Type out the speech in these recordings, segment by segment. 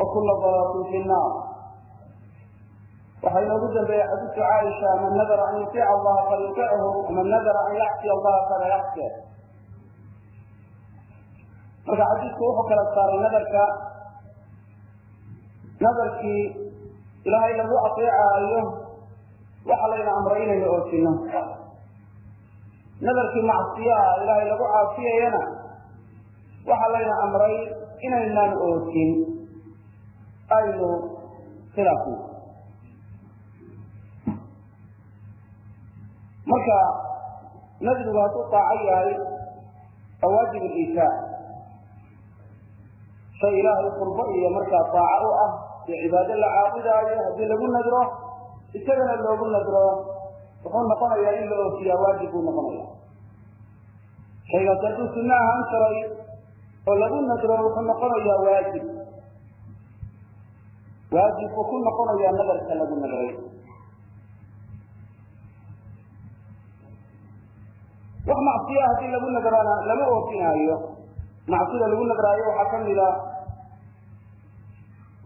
wakula balaatin fi nnaar waxaa inoogu dambeeya xadiidka caaisha man nadara an yuiica allaha falyutichu man nadara an yacsiya allaha fala yacsi marka xadiidku wuxuu kala saaray nadarka nadarkii ilaahay lagu ateecaayo waxa layna amraynayo oo sino nadarkii macsiyaha ilaahay lagu caasiyayana waxa layna amray inaynaan oosin aynu khilaafno marka nadrigu hadduu taaco yahay waa waajib liisaa shay ilaahay qurbo iyo markaa taaco u ah iyo cibaado la caabudaayo haddii lagu nadro isagana loogu nadro wuxuu noqonayaa in la oofiyaa waajib buu noqonaya shaygaas hadduu sunno ahaan karay oo lagu nadro wuxuu noqonayaa waajib waajib buu ku noqonayaa nadarka lagu nadray wax macsiya haddii lagu nadrana lama oofinaayo macsida lagu nadraayo waxaa kamida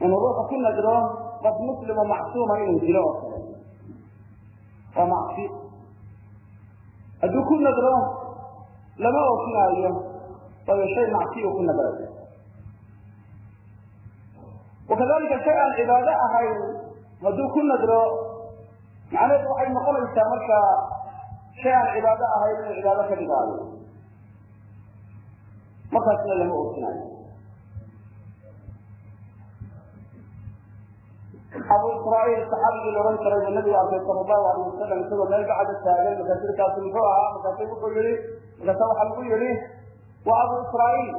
inuu ruuxu ku nadro qof muslimo macsuuma inuu dilo oo kale. Waa macsi. Hadduu ku nadro lama oofinaayo waayo shay macsiya ku nadray wakadalika shay aan cibaado ahayn hadduu ku nadro macnaheedu waxay noqonaysaa marka shay aan cibaado ahayn inuu cibaado ka dhigaayo markaasna lama oofinayo abu israaiil saxaabigii la ohan jiray buu nabigu arkay sala allahu alayh wasalam isagoo meel bacda taagan markaasirkaasi muxuu ahaa markaasu wuxuu yihi markaasa waxaa lagu yihi waa abu israaiil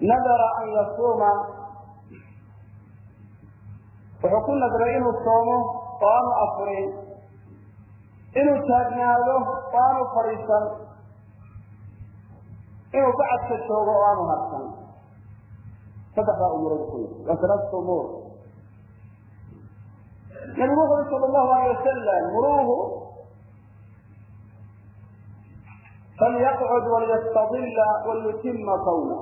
nadara an yasuuma. Wuxuu ku nadray inuu soomo oo aanu afurin inuu taagnaado oo aanu fadhiisan. Inuu bacadka joogo oo aanu harsan saddexdaa umurood ku waa salaasata umuur nabigu wuxu uri sala allahu alayh wasalam muruuhu falyaqcud walyastadilla walyutima sawma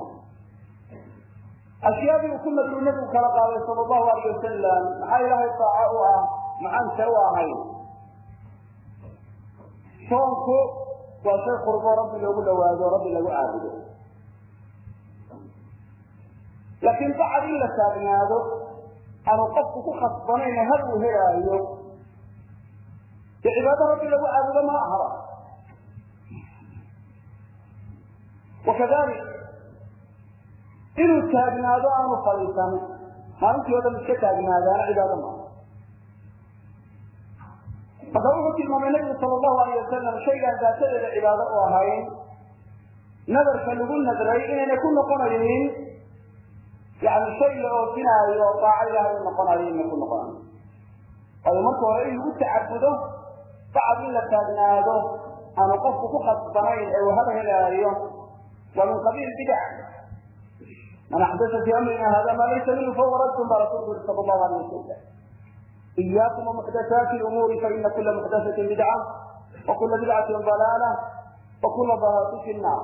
ashyaadii uu ku nadru nabigu kala qaaday sala allahu alayh wasalam maxaa ilaahay taaco u ah? Maxaanse u ahayn soonku waa shay qurbo rabbi loogu dhawaado rabbi lagu caabudo. Laakiin bacad in la taagnaado aanu qofku ku khasbanayn had uu helaayo dee cibaado rabbi lagu caabudo ma ahaba wakadalik inuu taagnaado aanu fadhiisan maalintii o dhan iska taagnaadaana cibaado maaha marka wuxuu tilmaamay nabigu sala allahu alayh wasalam shaygaan daatadeeda cibaado u ahayn. Nadarka lagu nadray inaynay ku noqonaynin. Yani shay la oofinaayo oo daaco ilahay u noqonayo inay ku noqonayo waayo marka hore in lagu tacabudo bacad in la taagnaado aanu qofku ku khasbanayn ee uu hab helaayo waa min qabiil bidac man xadasa fi amrina hada ma laysa minhu fahuwa raddun baa rasulku yuri sal allahu alayh wasalam iyaakuma muxdathaati lumuuri faina kula muxdathatin bidca wakula bidcatin dalaala wakula dalaati fi nnaar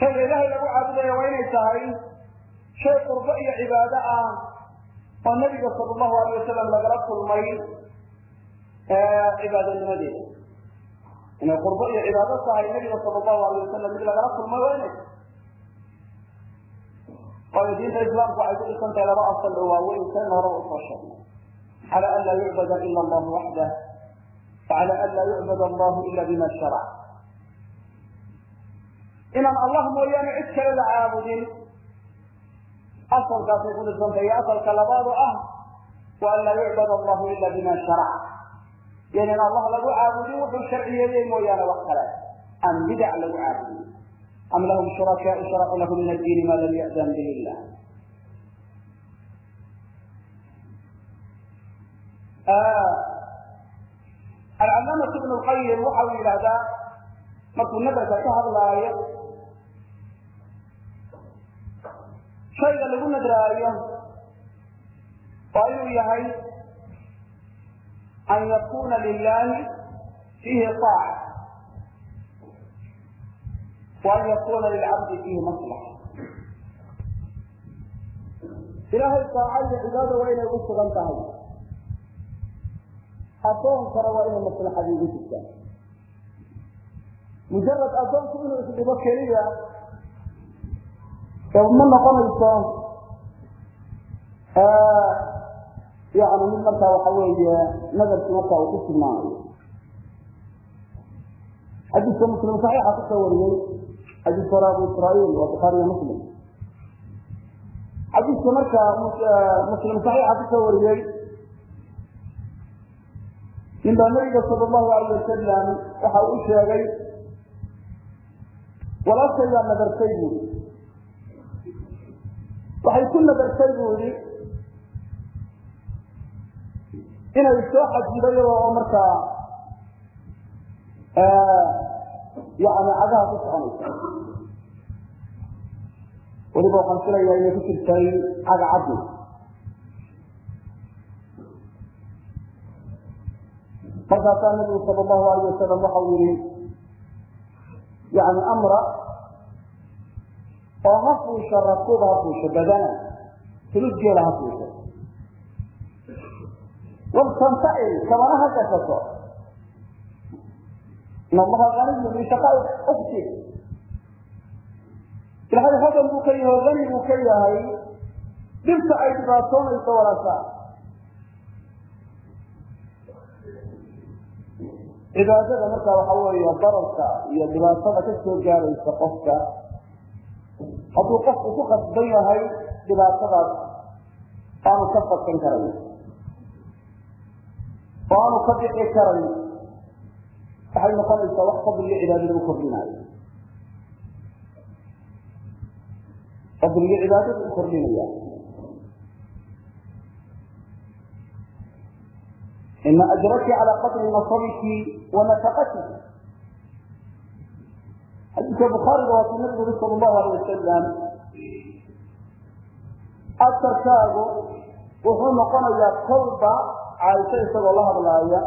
shayga ilahay lagu caabudaya waa inay tahay shay qurbo iyo cibaado ah oo nabiga sal allahu alayh wasalam lagala kulmay cibaadanimadeeda inay qurbo iyo cibaado tahay nabiga sal الlahu alayه wasalam mid lagala kulmay waa inay waayo diinta islaamku waxay ku dhisan tahay laba asal oo waaweyn kan horaba usoo sheegnay cala an laa yucbada ila allahu waxdah wacala an laa yucbad allahu ila bima sharac inaan allah mooyaane cid kale la caabudin asalkaasay ku dhisan tahay iyo asalka labaad oo ah wa an laa yucbad allahu ila bima sharac yani in allah lagu caabudin wuxuu sharciyeeyey mooyaane wax kale. Aan bidac lagu caabudin am lahum shurakaau sharacuu lahu min addiini ma lam ya'dan bihi illah. Alcalaamatu ibn lqayim waxa uu yidhahdaa markuu nadarka ka hadlaayo shayga lagu nadraayo waa inuu yahay an yakuna lilahi fiihi طaaca wa an yakuna lilcabdi fiihi maslaxa ilahay taaca iyo cibaada waa inay u sugan tahay addoonkana waa inay maslaxadii ugu jirtaa mujarad addoonku inuu isdhibo keliya ma noqonayso yani mid markaa waxa weeye nadarki markaa uu ku tilmaamayo xadiiska muslim saxiixa ku soo wariyey xadiis hore abu israail waa bukhaariyo muslim. Xadiiska markaa muslim saxiixa ku soo wariyey nin baa nabiga sala allahu alayh wasalam waxa uu sheegay walaashaydaa nadartay buui waxay ku nadartay buu inay soo xajido iyadoo oo markaa yani cagaha ku soconaysa. Weliba waxaan filayaa inay ku jirtay caga caddi markaasaa nabigu sala allahu alayh wasalam waxa uu yihi yani amra oo ha fuusha rakuuba ha fuusha badana tulud geela ha fuusha wabtantacil kabana ha gashato in allaha aniyu min shaqaai ukti ilahay hodan buu ka yahay oo hani buu ka yahay dhibta ay dhibaatoonayso walaasha cibaadada markaa waxa weeye dararka iyo dhibaatada ka soo gaaraysa qofka hadduu qofku ku qasban yahay dhibaatadaas aanu ka fadkan karayn oo aanu ka bixi karayn waxay noqonaysaa wax fadliga cibaadada u kordhinaayo. Fadliga cibaadada u kordhinaya ina ajraki calى qadri nasabiki wa nafaqatiki xadiiska bukhaariga waatuu nabigu uri sal allahu alay wasalam asarkaagu wuxuu noqonayaa kolba caaisho isagoo la hadlaaya.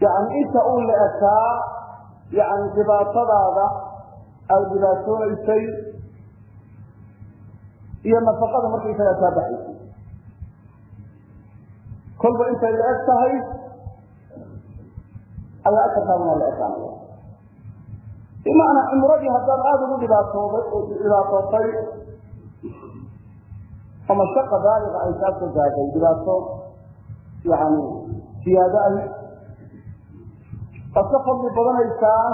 Yani inta uu la ekaa yani dhibaatadaada ay dhibaatoonaysay iyo nafaqada markaysaga kaa baxaysay. Kolba intay la eg tahay ayaa asarkaaguna la ekaanaya bimacnaa cumradii haddaad aada ugu dhibaatooday dhibaatootay oo mashaqa baaliga ay kaa soo gaadhay dhibaato yani siyaado ah waad ka fadli badanaysaa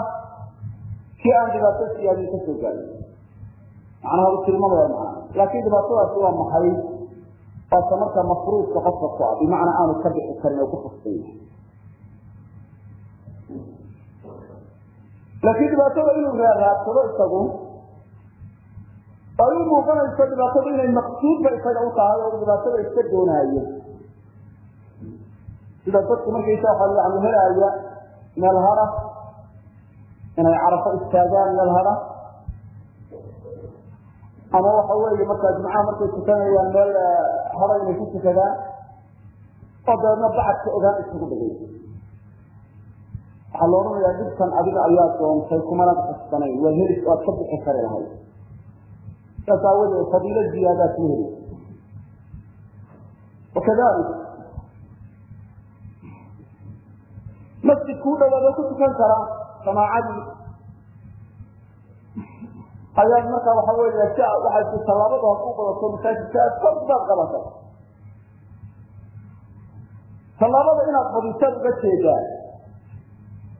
kii aan dhibaato siyaadin ka soo gaadin macnaha u tilmaamaya macnaha. Laakiin dhibaatadaasi waa maxay? Waata markaa mafruudka qofka ku ah bimacnaa aanu ka bixi karin oo ku fustan yahay laakiin dhibaatada inuu raaraadsado isagu ay u muuqanayso dhibaatadu inay maqsuudba isaga u tahay oo dhibaatada iska doonaayo. Sida dadku markaysa waxa yani helaaya meel hara inay carafo istaagaan meel hara. Ama waxa weeye markaa jimcaha markay tukanayaan meel hara inay ku tukadaan oo dabeedna bacadka ogaan isugu dhigay. Waxaa la odhanayaa dhibkan adiga ayaa doontay kumanaad xusbanayn waa heli waad ka bixi kari lahayd saas aawadeed fadiilo ziyaadaad ku heli wakadalik masjid kuu dhawaado ku tukan kara samaacadii ayaad markaa waxa weeye si waxay ku tallaabada ha ku badato masaajidka aad kor baad qabatay tallaabada inaad badisaad uga jeedaa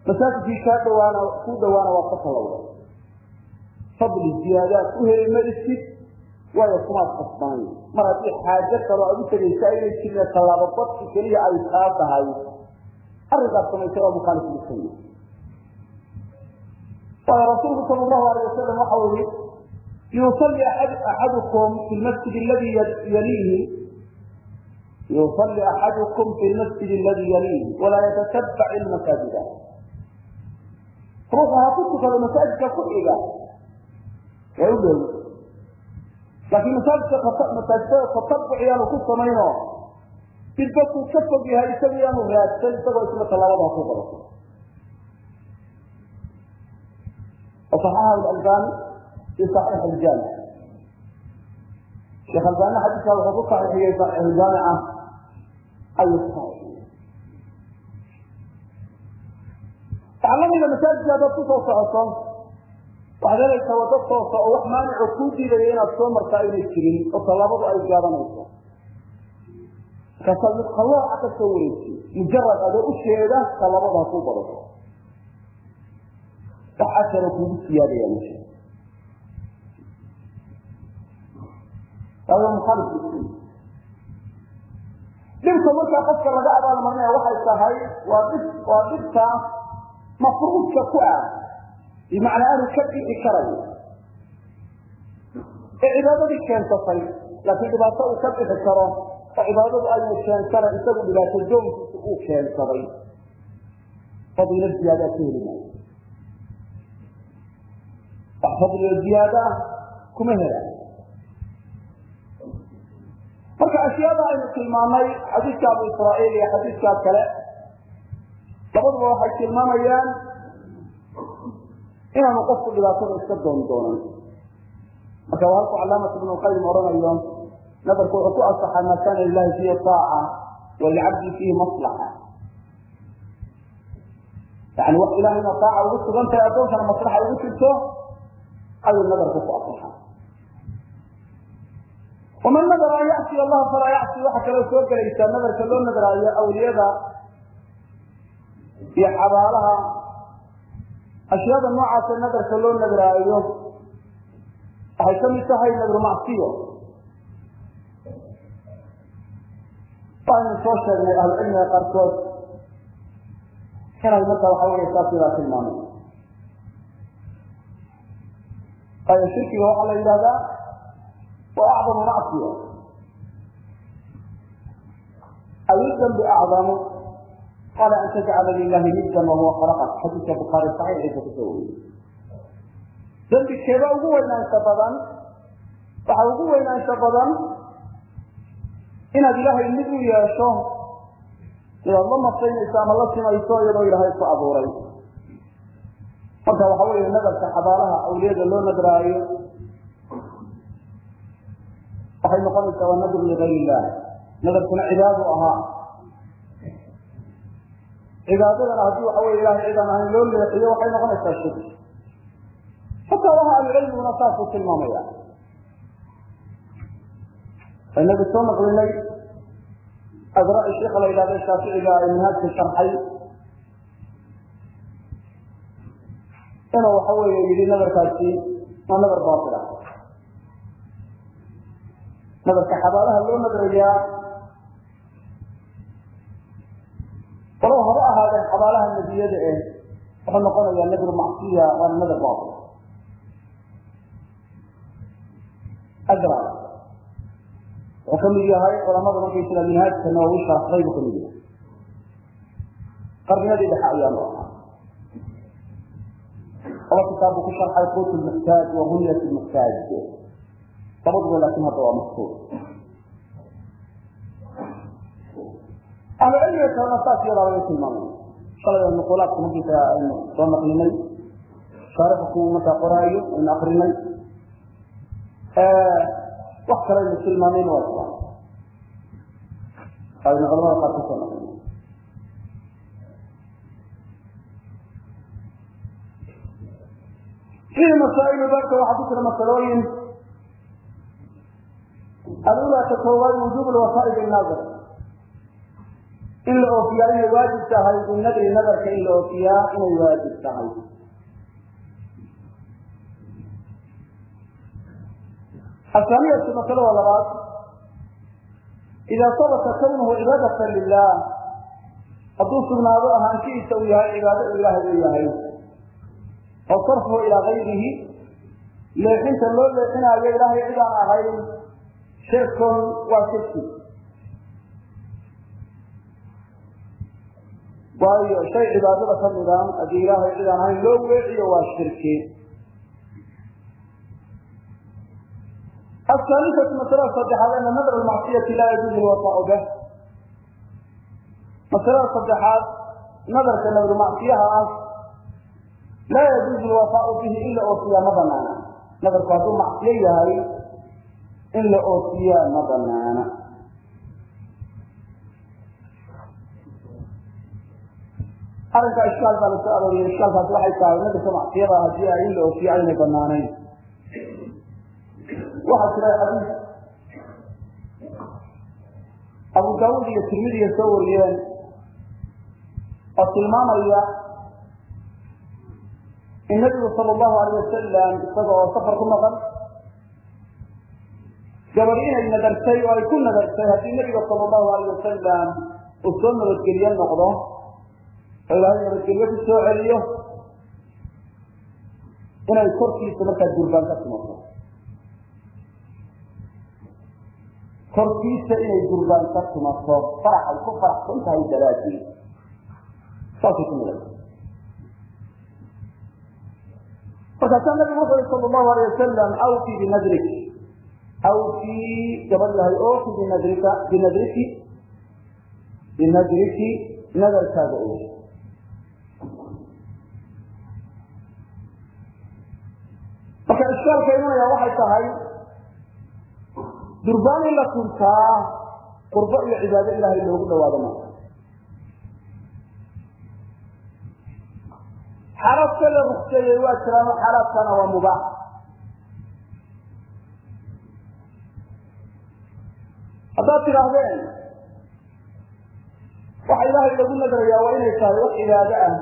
masaajidkii kaa dhawaana kuu dhawaana waa ka tallawda fadli ziyaadaad u heli maisid waayo kumaad kasbanayn mar haddii xaajo kaloo aad u tegaysa aynay jirne tallaabo badki keliya ay kaa tahay arrinkaas samaysa waa mukhaalif lisunna waayo rasuulku sal allahu alayh wasalam waxau yihi yusalli axadukum fi lmasjid aladi yaliihi yusalli axadukum fi lmasjid aladi yaliihi walaa yatatabac ilmasaajida ruuxa ha ku tukado masaajidka ku xiga waa u dhow laakiin masaajidka masaajidada tatabbuc ku samayno. Dilbadkuu ka fog yahay isagu yaanu raadsan isagoo isla tallaabada ku badato asaxaha albani fi saxiix aljaami sheekh albani xadiiska wuxuu ku saxiixiyey saxiixuljaamica ah. ayuu ku saxiixiyey. Taclamiga masaajidka haddaad ku soo socoto waxaad helaysaa wado toosa oo wax maanico kuu diidaya inaad soo martaa inay jirin oo tallaabadu ay gaabanayso. Markaasaad mid qawaaca ka soo wareegtay mujarad adoo ujeeda tallaabada ha kuu badato wax asaro kuugu siyaadaya ma dhibka markaa qofka laga abaal marinaya waxay tahay waa dhib waa dhibka mafruudka ku ah bimacnaa aanu ka bixi karayo ee cibaadadii keensatay laakiin dhibaato uu ka bixi karo oo cibaadadu aynu keensana isagu dhibaato joonkiisa uu keensaday. Fadiilo ziyaadaa ka heli maayo. Wax fadliga ziyaada ah kuma helaan marka ashyaada aynu tilmaamay xadiidka abu israa'iil iyo xadiidka kale labaduba waxay tilmaamayaan inaanu qofku dhibaatada iska doon doonan. Marka waa halku calaamat ibnu qayim odhanayo nadarku wuxuu ku asaxaa maa kaana lilahi fiihi taaca walilcabdi fiihi maslaxa. Yani wax ilahayna taaca ugu sugan tahay addoonkana maslaxa ugu jirto ayuu nadarku ku asaxa waman nadara an yacsiy allaha falaa yacsi waxaa kaloo soo gelaysaa nadarka loo nadraayo awliyada iyo xabaalaha ashyaada noocaasa nadarka loo nadraayo waxay ka mid tahay nadru macsiyo. Waxaynu soo sheegnay ahlucilmiga qaarkood. Inay marka waxa wey saas idaa tilmaamay waayo shirkiga waxaa la yidhahdaa wa acdamu macsiya ay dambi acdamu qala an tajcala lilahi niddan wahuwa khalaqak xadiiska bukhaari saxiixiisa ku soo wariyey dembikeeda ugu weynaansha badan waxaa ugu weynaansha badan inaad ilaahay mid u yeesho inaad la masaynayso ama la simayso iyadoo ilaahay ku abuuray marka waxa weeye nadarka xabaalaha awliyada loo nadraayo waxay noqonaysaa waa nadru ligayr illah nadarkuna cibaadu ahaa cibaadadana haddii waxa wey ilahay cidaan ahayn loo leexiyo waxay noqonaysaa shirki xataa waxa ahlucilmiguna saasuu tilmaamaya. Inagu soo naqlinay adra sheika la yidhahda shaaficiga ee manhaajka sharxay inuu waxa weeye yidhi nadarkaasi waa nadar baatila nadarka xabaalaha loo nadrayaa walow haba ahaadeen xabaalaha nebiyada eh wuxuu noqonayaa nadru macsiya waana nadar baatil adra wuxuu ka mid yahay culamada markaysaga minhaajka nawawi sharxday buu ka mid yahay. Qarniyadii dhexe ayaanu ahaa. Laba kitaab buu ku sharxay qut lmuxtaaj wa bunyat lmuxtaaj labaduba laakin hadda waa maktuub ahlucilmiga kalena saas iyadaa laga tilmaamay shalay nuqulaadka markiisa aynu soo naqlinay shaarixu markaa qoraayo aynu akrinay wax kale aynu tilmaamayn waa islam aynu culamada qaar ka soo naqlinay fiihi masaa'ilu baabka waxaa ku jira masalooyin alulaa ka koowaad wujuub lwasaa'id innaazir in la oofiyaa inay waajib tahay binadri nadarka in la oofiyaa inay waajib tahay. Ahaaniyatu masalada labaad. Idaa sabata kawnuhu cibaadatan lilah hadduu sugnaado ahaanshihiisa uu yahay cibaado ilaahay uu yahay. Oo sarfuhu ilaa gayrihi leexinta loo leexinaayo ilaahay cid aan ahayn shirkun waa shirki waayo shay cibaadada ka midaan haddii ilaahay cid ahayn loo weeciyo waa shirki. Ahaalisatu masalada saddexaad ana nadr lmacsiyati laa yajuuzu lwafaa beh masalada saddexaad nadarka nadrumacsiyaha ah laa yajuuzu lwafaau bihi in la oofiyaa ma banaana nadarku hadduu macsiyo yahay in la oofiyaa ma banaana arrinka ishkaal baa la soo arooriyay ishkaalkaas waxay tahay nadarka macsiyada haddii ay in la oofiyo aynay banaanayn waxaa jira xadiis abu daawud iyo tirmidiya soo wariyeen oo tilmaamaya in nabigu sala allahu alayh wasalam isaga oo safar ku maqan gabadh inay nadartay oo ay ku nadartay haddii nabiga sala allahu alayh wasalam uu soo nabadgelye noqdo oo nabadgelye ku soo celiyo inay korkiisa markaa gurbaan ka timato korkiisa inay gurbaan ka timato farax ay ku faraxsan tahay daraadii saasay ku miday markaasaa nabigu wuxu uri sala allahu alayh wasalam awfi binadrik awfi gabadh yahay oofi binadrika binadriki binadriki nadarkaaga oo ishkaalka imanaya waxay tahay durbaan in la tuntaa qurbo iyo cibaado ilahay loogu dhawaado ma xaalaadka la rukseeyey waa jiraan xaalaadkana waa mubaax. Haddaad tidhaahdeen waxa ilaahay lagu nadrayaa waa inay tahay wax cibaado ah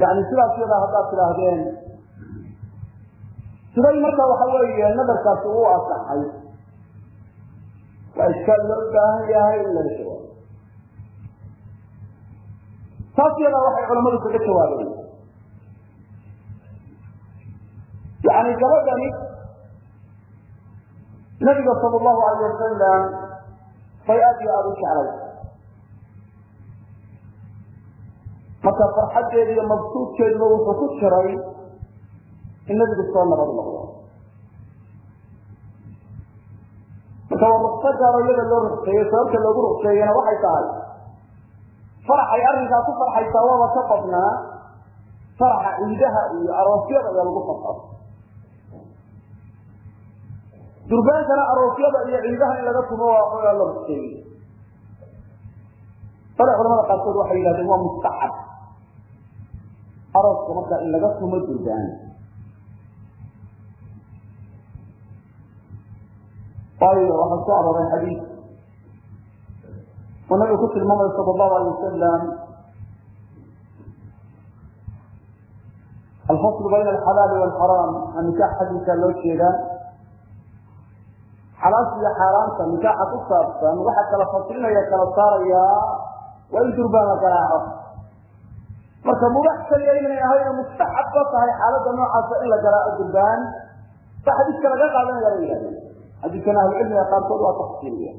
yani sidaas yadaa haddaad tidhaahdeen siday marka waxa weeye nadarkaasi uu asaxay. Waa ishkaal loo baahan yahay in laga jawaabo. Taas yadaa waxay culamadu kaga jawaabeen. Yani gabadhani nabiga sala allahu alayh wasalam bay aad iyo aada u jeclay marka farxaddeeda iyo mabsuudkeeduba wuxuu ku jiray in nabigu soo nabad noqdo. Marka waa rukso gaaro iyada loo rukseeyo sababta loogu rukseeyena waxay tahay faraxay arrinkaa ku farxaysaa waaba ka badnaa faraxa ciidaha iyo aroosyada ayaa lagu farxo. Durbaankana aroosyada iyo ciidaha in laga tumo waa la rukseeyey bale culamada qaarkood waxay yidhahdeen waa mustaxab arooska markaa in laga tumo durbaan waayo waxaa soo arooray xadiis. Uu nabigu ku tilmaamayo sala allahu alay wasalam alfaslu bayna alxalaali waalxaraam a nikaax xadiisaa loo jeedaa? Xalaasha iyo xaaraamta nikaaxa ku saabsan waxa kala faslinaya kala saarayaa waa in durbaan la garaaco marka mubax kaliya inay ahayna mustaxab ba tahay xaaladda noocaasa in la garaaco durbaan ba xadiiska laga qaadanaya la yidhahdeen. Xadiiskana ahlucilmiga qaarkood waa tafsiiliya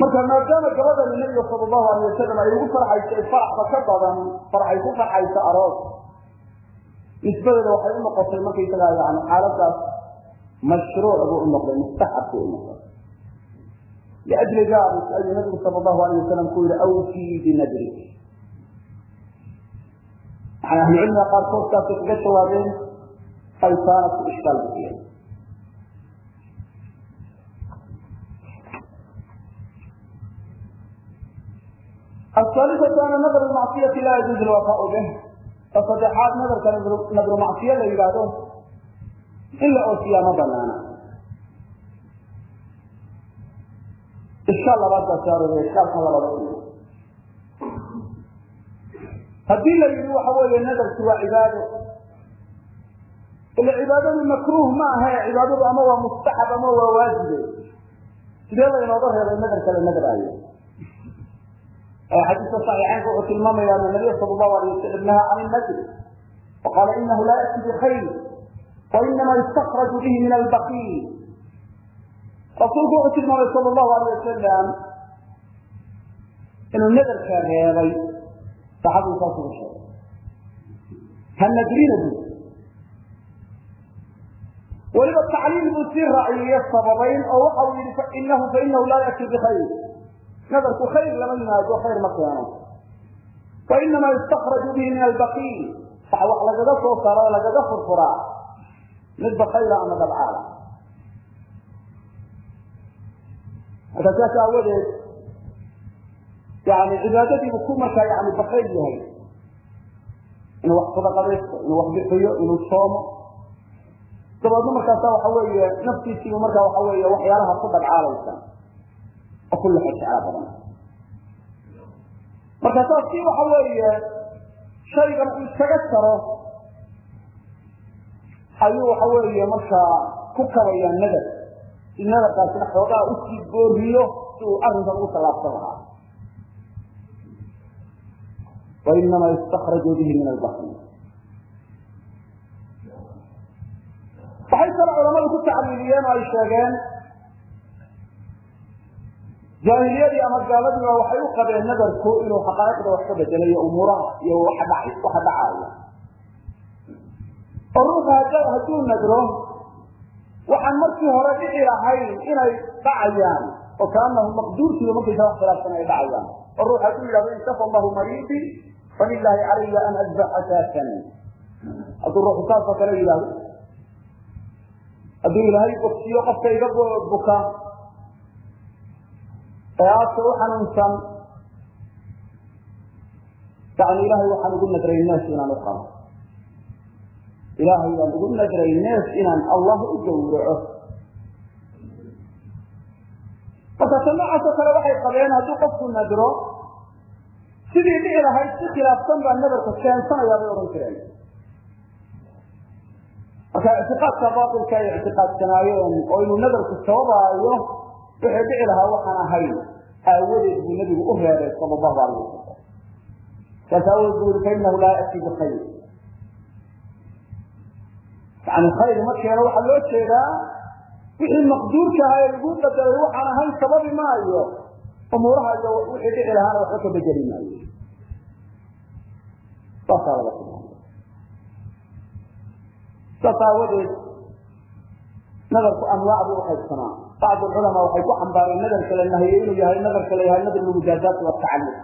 marka maadaama gabadani nabiga sala allahu alayh wasalam ay ugu farxaysay faraxba ka badan faraxay ku farxaysa aroos nisbadeeda waxay u noqotay markaysagaa yani xaaladaas mashruuc buu u noqday mustaxab buu u noqday liajli dalik ayuu nabigu sal allahu alayh wasalam ku yihi awtii binadri waxay ahlucilmiga qaarkood saasay kaga jawaabeen qaysaana ku ishkaal bixiyeen الثالثة أن نظر المعصية لا يجوز الوفاء به. فصدxaad nadarka nadru macصiya la yidhaahdo in la oosiyaa ma banaana isha labada saaraya iskaalka labada haddii la yihi waxa weeye nadarki waa cibaado. Ila cibaadadu makruuh ma aha ee cibaadadu ama waa mustaxab ama waa waajibe sidee laynooga reebay nadarka la nadraayo xadiiska saxiixaynka wuxuu tilmaamaya ana nabiya sala allahu alay wasalam naha can nadr waqaala inahu laa yati bikayr wa yustakraju bihi min albaqiil rasuulku wuxuu tilmaamay sal الlahu alay wasalam inuu nadarka reebay saxabigu saas ugu sheegay ha nadrina bu weliba tacliil buu sii raaciye sababayn oo waxa uu yihi inahu fainahu laa yأti bkhayr nadarku khayr lama yimaado khayr ma keeno wainama yustakraju bihi min albaqil waxa wax lagaga soo saaro oo lagaga furfuraa mid bakayla ama dabcaala Marka saas aawadeed yani cibaadadiibu ku markaa yani bakayl yahay. Inuu wax sadaqadaysto inuu wax bixiyo inuu soomo. Dabeedna markaasa waxa weeye naftiisiibu markaa waxa weeye waxyaalaha ku dabcaalaysa oo ku lexa jeclaa badan. Marka saas kii waxa weeye shaygan uu iskaga jaro ayuu waxa weeye markaa ku kabayaa nadar si nadarkaasina xoogaa u sii gooriyo si uu arrinkan ugu tallaabsan lahaa wainama yustakraju bihi min albakri waxay kale culamadu ku tacliiliyeen oo ay sheegeen jaahiliyadii ama gaaladiiba waxay u qabeen nadarku inuu xaqaa'iqda wax ka bedelayo umuuraha iyo waxa dhacaya. Oo ruuxa hadduu nadro waxaan markii hore dhici lahayn inay dhacayaan oo kaanahu maqduurkiiba markaysa wax khilaafsan ay dhacayaan. Oo ruux hadduu yidhahdo intafa allahu mariidi falilaahi calaya an adbaxa shaatan. Hadduu ruuxu saasoo kale yidhahdo hadduu ilaahay bogsiyo qofka iga buka ee aadka u xanuunsan yani ilahay waxaan ugu nadray nees inaan u qabo ilaahay baan ugu nadray nees inaan allah u gawraco marka ta noocaasoo kale waxay qabeen hadduu qofku nadro sidii dhici lahayd si khilaafsan baa nadarka keensanayaa bay odhan jireen. Marka ictiqaadka baailka ay ictiqaadsanaayeen oo inuu nadarku sababaayo wixii dhici lahaa waxaan ahayn aawadeed buu nabigu u reebay sal allahu alayh wasalam saas aawadeed bikayr yani khayr ma keeno waxaa loo jeedaa wixii maqduurka ahaa ee lagu qadaray waxaan ahayn sababi maayo. Umuuraha iyo wixii dhici lahaana waxba ka bedeli maayo. Saasaa laga tilmaamay saas aawadeed nadarku anwaac buu uqaybsanaa bacd culamaa waxay ku xambaareen nadarka la nahiyey inuu yahay nadarka la yahay nadr lmujaazaat watacalluq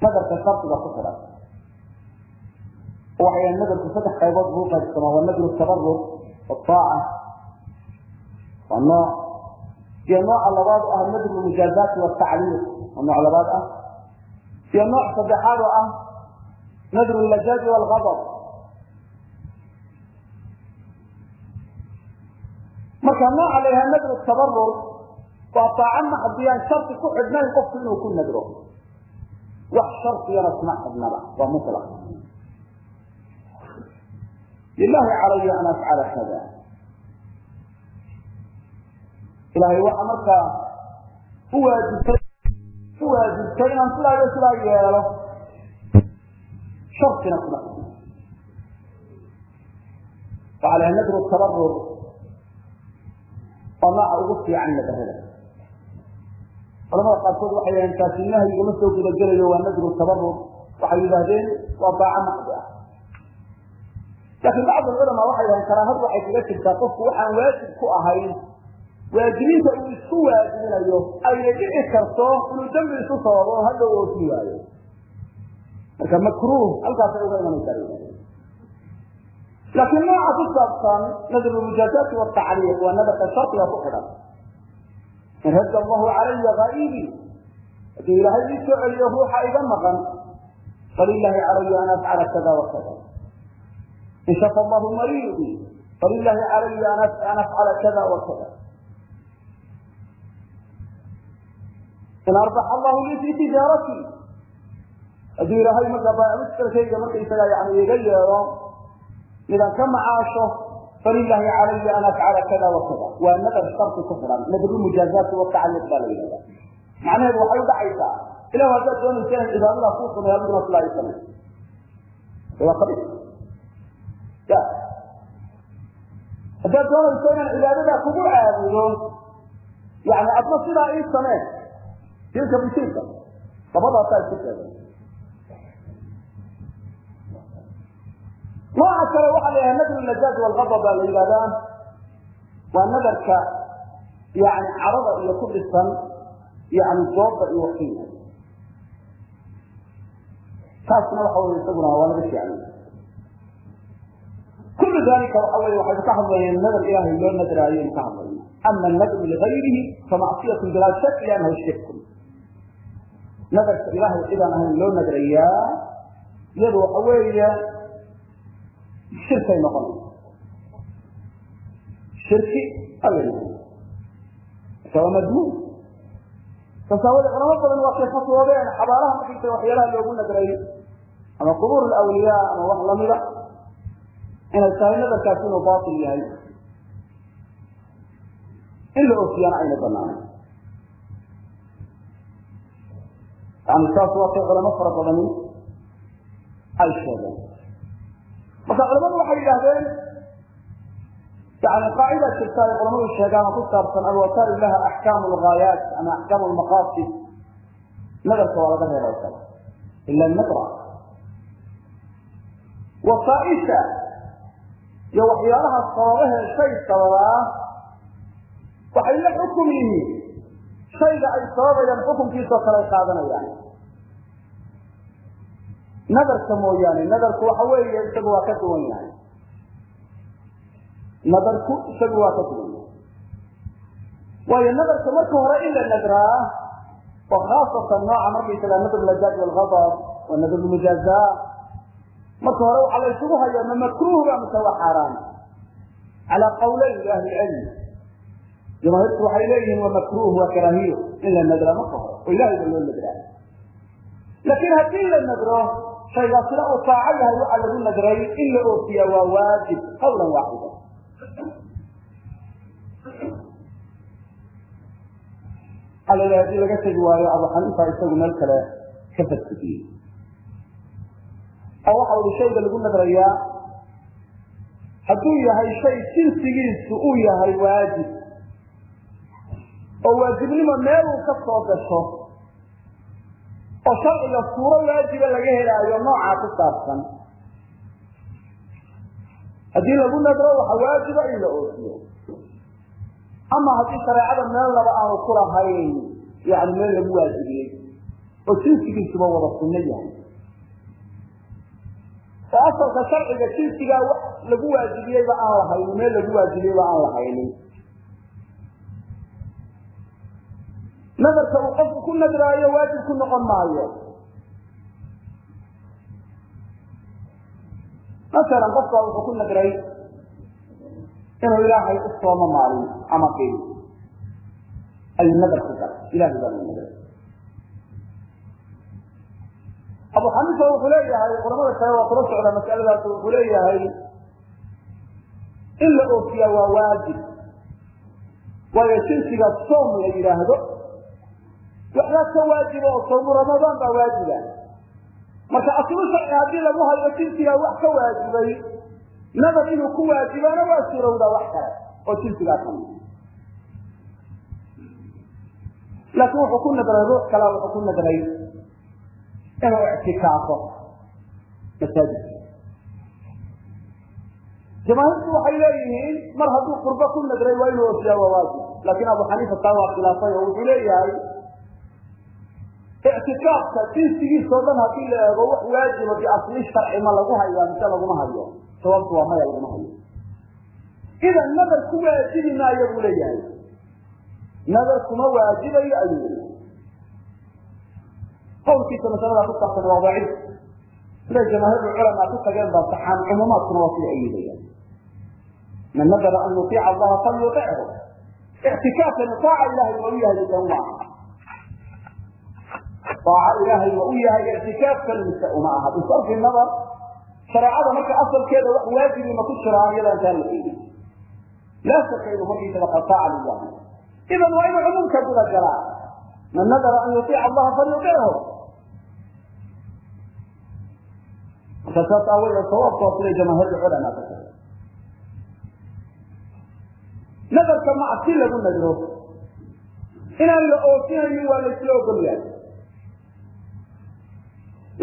nadarka waxay nadarku saddex qaybood buu uqaybsamaa waa nadru tabarur waaca waa nooc iyo nooca labaad oo ah nadru lmujaazaati watacliiq waa nooc labaad ah iyo nooc saddexaad oo ah nadru lajaaji walgadab marka nooca la yhaha nadru tabarur waa taaca maxdiyaan shardi ku xidhnayn qofku inuu ku nadro wax shardigana kuma xidhnaba waa mutlaq lilahi calaya an afcala kada ilahay waxa markaa u waajibtay u waajibtay inaan sidaa sidaa yeelo shardina kuma waxaa la yahay nadru tabarur waa nooca ugu fiican nadarada culamada qaarkood waxay yaheen taasi nahyigama soo gudagelayo waa nadru tabarur waxay yidhaahdeen waa ah laakiin bacd alculamaa waxay yaheen karaahadu waxay kaga jirtaa qofku waxaan waajib ku ahayn. Waajibinta uu isku waajibinayo ayna dhici karto inuu dembi isu sababo hadhow oosi waayo. Marka makruh halkaasay uga imanaysaa. Laakiin nooca ku saabsan nadru mujaazaati watacliiq waa nadarka shardiga ku xidhan in radda allahu calaya haibii hadduu ilaahay ii soo celiyo ruuxa iga maqan falilahi calaya an afcala kada wakada in shafa allahu mariidii falilahi calaya an afcala kada wakada in arbax allahu lii fi tijaaratii hadduu ilaahay markaa baamuskarkayga markaysagaa yani iga yeelo midaan ka macaasho falilahi calaya an afcala kada wakada waa nadar shardi ku xidhan nadru mujaazaati watacaliq baa la yidhahda macnaheedu waxay u dhacaysaa ilahu haddaad doonaysa inaan cibaadadaa kuu sameeyo adiguna sidaa i samey haddaad doonayso inaan cibaadadaa kugu caabudo yani adna sidaa ii samee tilka bitilka labadaasaa isku sheegay. Nooca kale waxaa la yidhaha nadru lazaaj walgadab baa la yidhahdaa waa nadarka yani carada iyo ku dhisan yani dooda iyo wakiila taasna waxa wey isaguna waa laga fiicnay kullu dalika waxa wey waxaynu ka hadlayeen nadar ilahay loo nadraayo ka hadlayna ama nadru ligayrihi famacsiyatu bilaa shak liannahu shirkun nadarka ilahay cidaan ahayn loo nadrayaa iyadu waxa weeye shirkay noqonaysa shirki ayay noqonaysa madmuun tasaawada culamo badan waa kay fatwoodeen xabaalaha markaysa waxyaalaha loogu nadray ama qubuur alawliyaa ama wax lamida inay tahay nadarkaasi inuu baatil yahay. In la oofiyana ayna banaanayn yani saas waa kay culamo fara badani ay sheegeen. Marka culamadu waxay yidhaahdeen yani qaacida jirta ay culamadu sheegaan oo ku saabsan alwasaail laha axkaamu lgaayaat ama axkaamu lmaqaasid nadarka waa laga reebay ila nadra wasaaisha iyo waxyaalaha sababahee shay sababaa waxay la xukum yihiin. Shayga ay sababayaan xukunkiisoo kale ay qaadanayaan. Nadarka mooyaane nadarku waxa weeye isagu waa ka duwan yahay. Nadarku isagu waa ka duwan yahay. Waayo nadarka marka hore in la nadraa oo khaasatan nooca markaysaga nadr lajaaj walgadab wa nadr lmujaaza marka hore waxaa la isugu hayaa ma makruuhba mise waa xaaraan. Calaa qawleyn liahli cilmi jamaahiirtu waxay leeyihiin waa makruuh waa karaahiyo in la nadraa marka hore oo ilahay ba loo nadraa. Laakiin haddii la nadro shaygaasina uu taaco yahay waxaa lagu nadray in la oofiya waa waajib qawlan waaxida. Ala haddii laga tegi waayo abu xaniifa isagu meel kale ka fadfudiyey oo waxa ui shayga lagu nadrayaa hadduu yahay shay jinsigiisu uu yahay waajib oo waajibnimo meeluu ka soo gasho oo sharciga suuro waajiba laga helaayo noocaa ku saabsan. Haddii lagu nadro waxa waajiba in la oofiyo ama haddii shareecada meel laba aanu kulahayn yani meel lagu waajibiyey oo jinsigiisuba wada sunno yahay oo asalka sharciga jinsigaa lagu waajibiyeyba aan lahaynin meel lagu waajibiyeyba aan lahaynin. Nadarka uu qofku ku nadraayo waajib ku noqon maayo. Masalan qofka wuxuu ku nadray inuu ilaahay u soomo maalin ama bil ayuu nadar ku galay ilahay baa loo nadray abu xaniifa wuxuu leeyahay culamada kale waa kula socda masaladaas wuxuu leeyahay in la oofiyaa waa waajib. Waayo jinsiga soom la yidhaahdo waxbaa ka waajiba oo soomu ramadaan baa waajiba marka aslu sharci haddii lagu hayo jinsigaa wax ka waajibay nadar inuu ku waajibana waa surowdaa wax kale oo jinsigaa ka mid laakiin wuxuu ku nadray ruux kalea wuxuu ku nadray inuu ictikaafo masaajidka jamaahiirtu waxay leeyihiin mar hadduu qurbo ku nadray waa inuu oofiyaa waa waajib laakiin abu xaniifa taa waa khilaafay oo wuxuu leeyahay ictikaafka jinsigiisao dhan haddii la eego wax waajiba biasli sharci ma lagu hayaa mise laguma hayo. Sababtu waa maya laguma hayo. Idan nadar ku waajibi maayo buu leeyahay. Nadar kuma waajibayo ayuu qawlkiisa masalada ku saabsan waa daciif siday jamaahiir culamaa ku tageen baa saxaan cumuumaadkuna waa sida ay man nadara an yuiica allaha falyutichu ictikaafkani taaca ilahay ma u yahay mise uma aha taaca ilaahay ma u yahay ictikaafkan mise uma aha. Bisarfi nadar shareecada marka asalkeeda wax waajibi ma ku jiraan iyadaan taa la eegin laa shaka inuu markiisaba qad taaca lilahi idan waa inuu cumuumka guda man nadara an yuiica allaha falyutichu saas aawadeed sawaabkoo siday jamaahiirda culamaa tahay nadarka macsi lagu nadro inaan la oofinayn waa laysla ogol yahay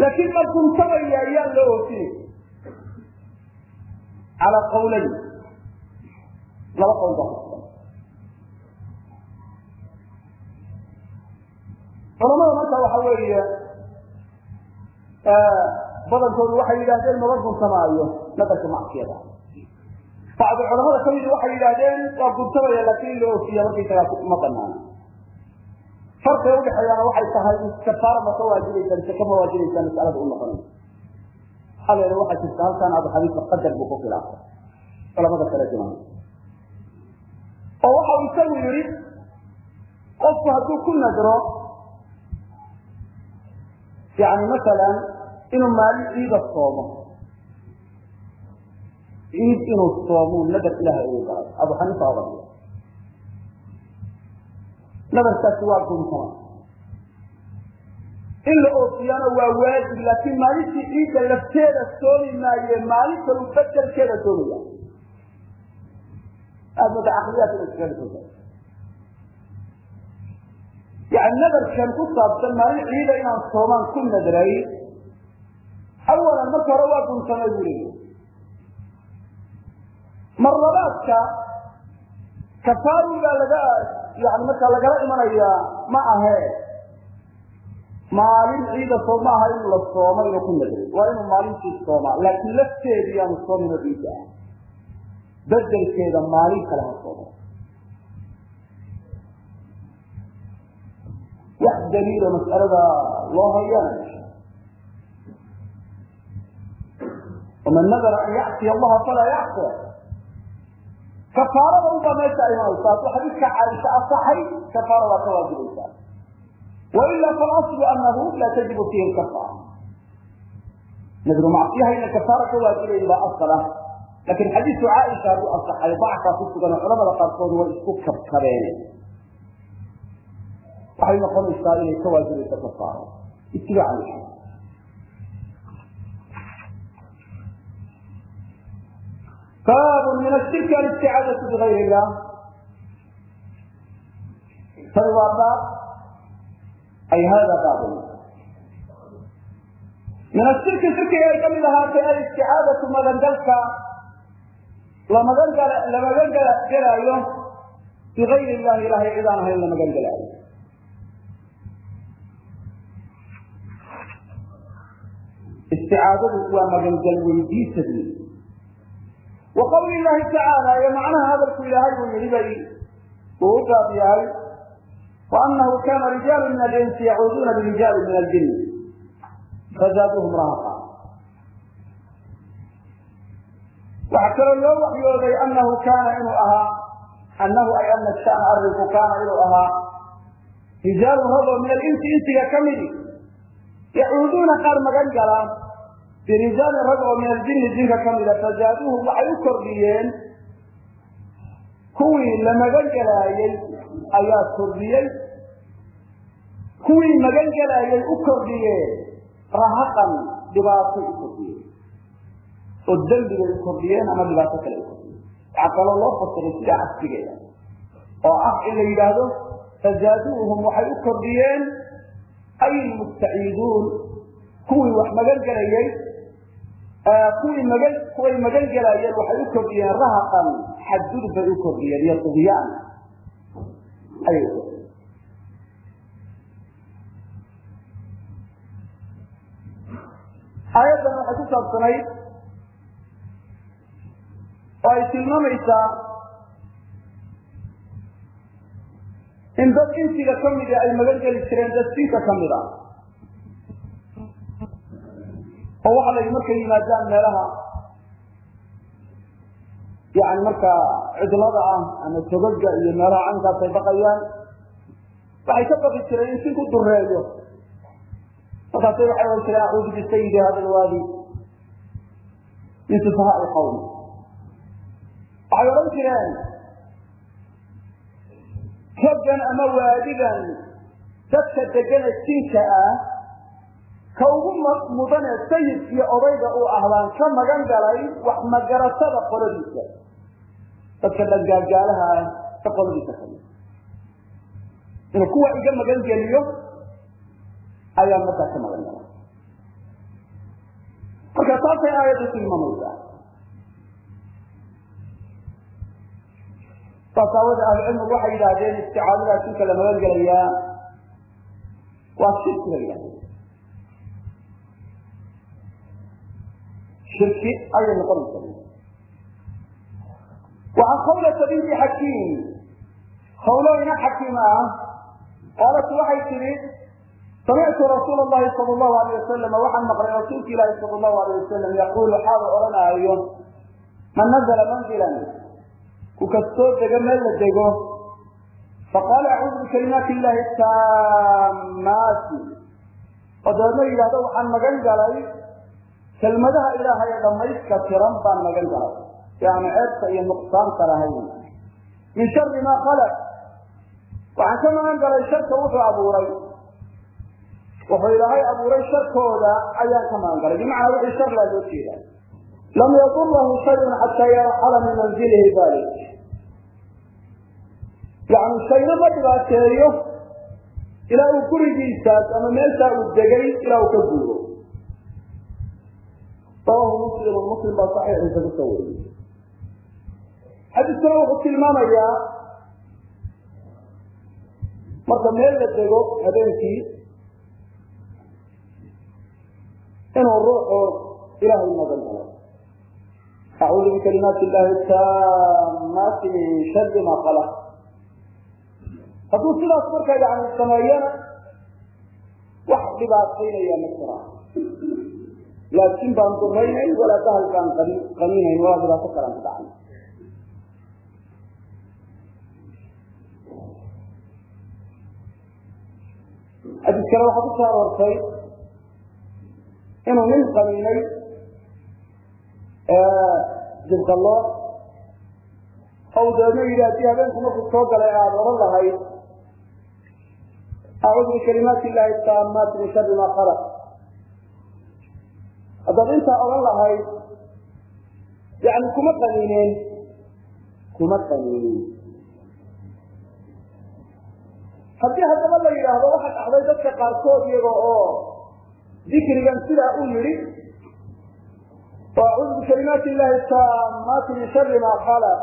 laakiin ma guntabaya ayaan la oofinay calaa qawlayn laba qowl baa kusugan culamada marka waxa weeye badankoodu waxay yidhahdeen maba guntamaayo nadarka macsiyada bacdi culamada kamidi waxay yidhaahdeen waa guntabaya laakin in la oofiya markaysagaa ma banaana farqiga udhexeeyaana waxay tahay kafaara ma ka waajibaysaa mise kama waajibaysaa masalada u noqonaysa. Haleena waxaa jirta halkaan abu xaniifa qadar buu ku khilaafay culamada kale jumaahi oo waxa uu isagu yihi qofku hadduu ku nadro yani masalan inuu maalin ciida soomo. Ciid inuu soomu nadar ilahay ugu galay. Abu xaniifa odhanaya nadarkaasi waa guntama. In la oofiyana waa waajib laakiin maalintii ciidda lafteeda soomi maaye maalinta uu bedelkeeda soomaya aada mooda caqliyaadka iskaga yani nadarkan ku saabsan maalin ciida inaan soomaan ku nadray awalan marka hore waa guntamay buu leeyahy marlabaadka kafaari baa laga yani markaa lagala imanayaa ma ahe maalin ciida soo ma aha inuu la soomo inuu ku nadray waa inuu maalintii soomaa laakiin lafteedii aanu soomino ciidda ah bedelkeeda maalin kale ha soomo wax daliilo mas'alada loo hayana waman nadara an yacsiya allaha falaa yacsi kafaarada unbaa meesha imanaysa hadduu xadiidka caaisha asaxay kafaara waa ka waajibaysaa waila falaslu anahu laa tajibu fiihi lkafaara nadru macsiyahayna kafaara ka waajibayn baa asal ah laakiin xadiidku caaisha hadduu asaxay dacfaa ku sugan oo culamada qaarkood way isku kabkabeen waxay noqonaysaa inay ka waajibayso kafaara itibaaca bab min ashirki alisticaadatu bigayr illah tani waa baab ay hada baabun min ashirki shirkiga ay ka mid ahaatay alisticaadatu magangalka la magan la magan gelaayo bigayr illahi ilahay cid aan ahayn la magan gelaayo isticaadadu waa magangal weydiisadii wa qawli llahi tacaala iyo macnaha hadalku ilaahay buu yidhi bay uu u gaab yahay. Wa anahu kana rijaalu min alinsi yacuuduuna birijaali min aljin fazaaduhum rahaqa waxaa kaloo loo waxyooday anahu kaana inuu ahaa anahu ay ana shana arrinku kaana inuu ahaa rijaalun ragoo min alinsi insiga ka midi yacuuduuna qaar magan gala birijaali rag oo min aljini jinka ka mida fazaaduhum waxay u kordhiyeen. Kuwii la magan gelaayey ayaa kordhiyey. Kuwii magan gelaayay u kordhiyeen. Rahaqan dhibaato u kordhiyeen. Oo dembigay u kordhiyeen ama dhibaato kale u kordhiyeen. Kaloo loo fasiray sida casrigeeda oo ah in la yidhaahdo fazaaduuhum waxay u kordhiyeen. Ay lmustaciiduun kuwii wax magan gelayey kuwii magan kuway magan gelaayeen waxay u kordhiyeen rahaqan xadgudub bay u kordhiyeen iyo tugyaan ayay aayaddan waxay ku saabsanayd oo ay tilmaamaysaa in dad insiga ka midi ay magan geli jireen dad sinka ka mid a oo waxaa la yidhi markay yimaadaan meelaha yani markaa cidlada ah ama togaga iyo meelaha caynkaas ay baqayaan waxay ka baqi jireen in sin ku dureeyo markaasay waxay ohan jireen acuudu bisayidi hada lwaadi min sufahaa lqawm waxay odhan jireen togan ama waadigan dadka degana jinka ah ka ugu mudane sayid iyo odayga uu ahdaan ka magan galay wax magaratada qoladiisa. Dadka dhangaagaalaha ah ka qoladiisa kami inuu kuwa iga magan geliyo ayaa markaa ka magan galay. Marka taasay aayaddu tilmaamaysaa saas aawade ahlucilmigu waxay yidhaahdeen isticaadadaa jinka la magan gelayaa waa shirki bay yidhahdeen shirki ayay noqonaysa waxaa khawlata binti xakiim khawlooyna xakiim ah qaalat waxay tihi samictu rasuul lahi sal lahu alay wasalam waxaan maqlay rasuulka ilaahi sal lahu alay wasalam yaquulu xaalu odhanaayo man nazla manzilan ku kastoo dego meel la dego faqaala acuudu bikalimaati illaahi taamaati oo dabeedna yidhahdo waxaan magan galay kelmadaha ilaahay ee dhamayska tiran baan magan galay yani ceebta iyo nuqsaanta lahayn min shari ma khalaq. Waxaan ka magan galay sharka wuxuu abuuray. Wuxuu ilaahay abuuray sharkooda ayaan ka magan galay bimacnaa wixii shar laa loo jeedaa. Lam yadurahu shayun xataa yarxala min manzilihi dalik yani shayna ma dhibaateeyo. Ilaa uu gurigiisaas ama meeshaa uu degay ilaa uu ka guuro rawahu muslim muslim baa saxiixiisa ku soo wariyey. Xadiiskuna wuxuu tilmaamayaa marka meel la dego habeenkii inuu ruuxu ilaahay magan galo acuudu bikalimaati illahi taamaati min shari ma khalaq. Hadduu sidaas marka yani sameeyana wax dhibaataynaya ma jiraan laakin baan duraynayn walaa bahal baan qaniinayn walaa dhibaato kalaan ku xadiis kale waxaa ku soo aroortay inuu nin qaniinay dibqallo ou dabeedna yidhi haddii habeenku markuu soo galay aada odhan lahayd acuudu bikalimaati illahi taamaati min shari ma khalaq haddaad intaa odhan lahayd yani kuma qaniineen kuma qaniineen. Haddii haddaba la yidhaahdo waxa dhacday dadka qaarkood iyaga oo dikrigan sidaa u yidhi oo acuudu bikalimaati illahi taamaati min shari ma khalaq.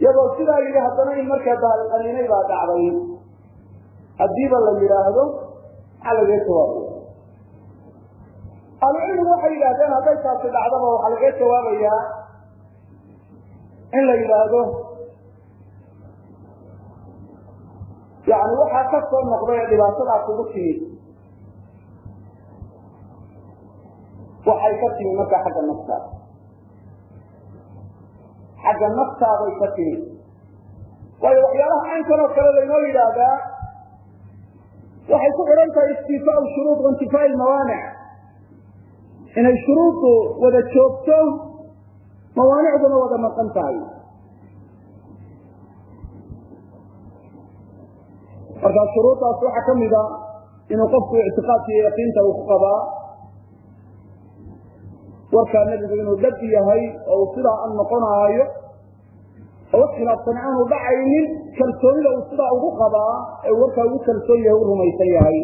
Iyagoo sidaa yidhi haddana in markaa bahal qaniinay baa dhacday. Haddiiba la yidhaahdo maxaa lagaga jawaabaya ahlucilmigu waxay yidhahdeen hadday taasi dhacdaba waxaa lagaga jawaabayaa in la yidhaahdo. Yani waxaa ka soo noqday ee dhibaatadaa kugu timid. Waxay ka timid markaa xagga naftaada xagga naftaaday ka timid. Waayo waxyaalaha caynkan kale laynoo yidhaahdaa waxay ku xidhan tahay istifaau shuruud waintifaa mawaanic inay shuruuddu wada joogto mawaanicduna wada maqan tahay. Markaa shuruuddaas waxaa ka mida inuu qofku ictiqaadka iyo yaqiinta uu ku qabaa. Warkaa nebigu inuu dhab yahay oo uu sidaa an noqonaayo oo wax khilaafsani aanu dhacaynin kalsoonida uu sidaa ugu qabaa ee warkaa ugu kalsoon yahay u rumaysan yahay.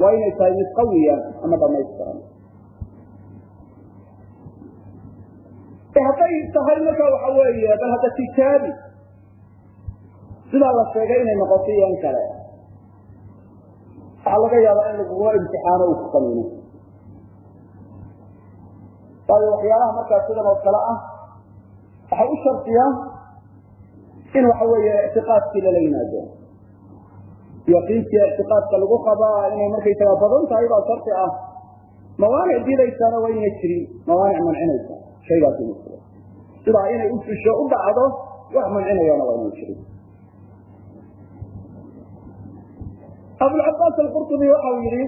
Waa inay tahay mid qawiya ama dhamaystiran hadday tahay marka waxa weeye bal hadda tijaabi sidaa la sheegay inay noqoto iyo in kale. Waxaa laga yaabaa in lagugula imtixaano uu ku qaniino waayo waxyaalaha markaa sidan oo kale ah waxa u shardiya in waxa weeye ictiqaadkii lala yimaado yaqiintii ictiqaadka lagu qabaa inay markaysaga badan tahay baa shardi ah. Mawaanic diidaysaana waa inay jirin mawaanic mancinaysa shaygaas inu jiro sidaa inay u fusho u dhacdo wax mancinayaana waa inay jirin. Abulcabaas alqurtubi waxa uu yihi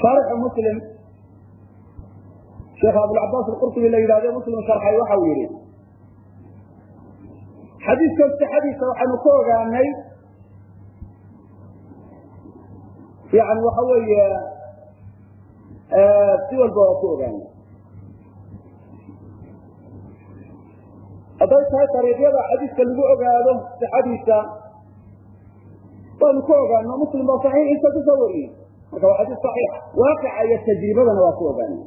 shaarixu muslim. Sheekh abulcabaas alqurtubi la yidhahde muslim sharxay waxa uu yihi xadiidkan sixadiisa waxaanu ka ogaanay yani waxa weeye si walba waa ku ogaanay. Hadday tahay dariiqyada xadiiska lagu ogaado sixadiisa waanu ka ogaano muslim baa saxiixiisa ku soo wariyey. Marka waa xadiis saxiixa waaqica tajribadana waa ku ogaanay.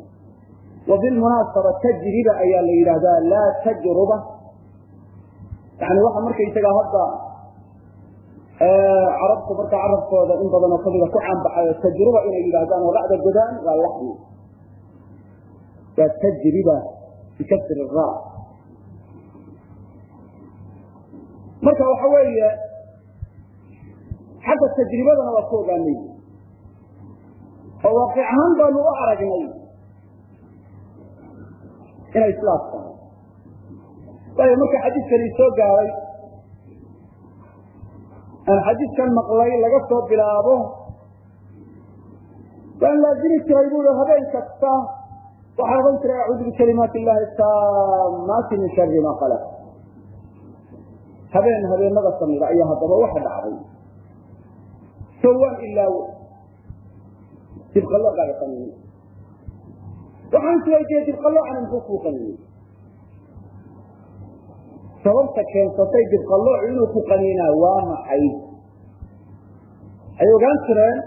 Wa bilmunaasaba tajriba ayaa la yidhahdaa laa tajruba. Yani waxa markaysagaa hadda carabtu marka carabkooda in badanoo kamida ku caanbaxayo tajruba inay yidhahdaan oo ra'da godaan waa laxni waa tajriba bikasri ra. Marka waxa weeye xagga tajribadana waa ku ogaanay oo waaqic ahaan baanu u aragnay inay islaas tahay. Waayo marka xadiidkani soo gaaray aan xadiidkan maqlay laga soo bilaabo. Waan laazimi jiray bu i habeen kasta waxaan odhan jiray acuudu bikalimaati illahi taamaati min shari ma khalaq habeen habeenada kamida ayaa haddaba waxa dhacday. So waan dibqallo baa qaniinay waxaan isweydiiyey dibqalloocan muxuu kuu qaniinay sababta keensatay dibqalloocu inuu ku qaniinaa waa maxay? Ay ogaan jireen.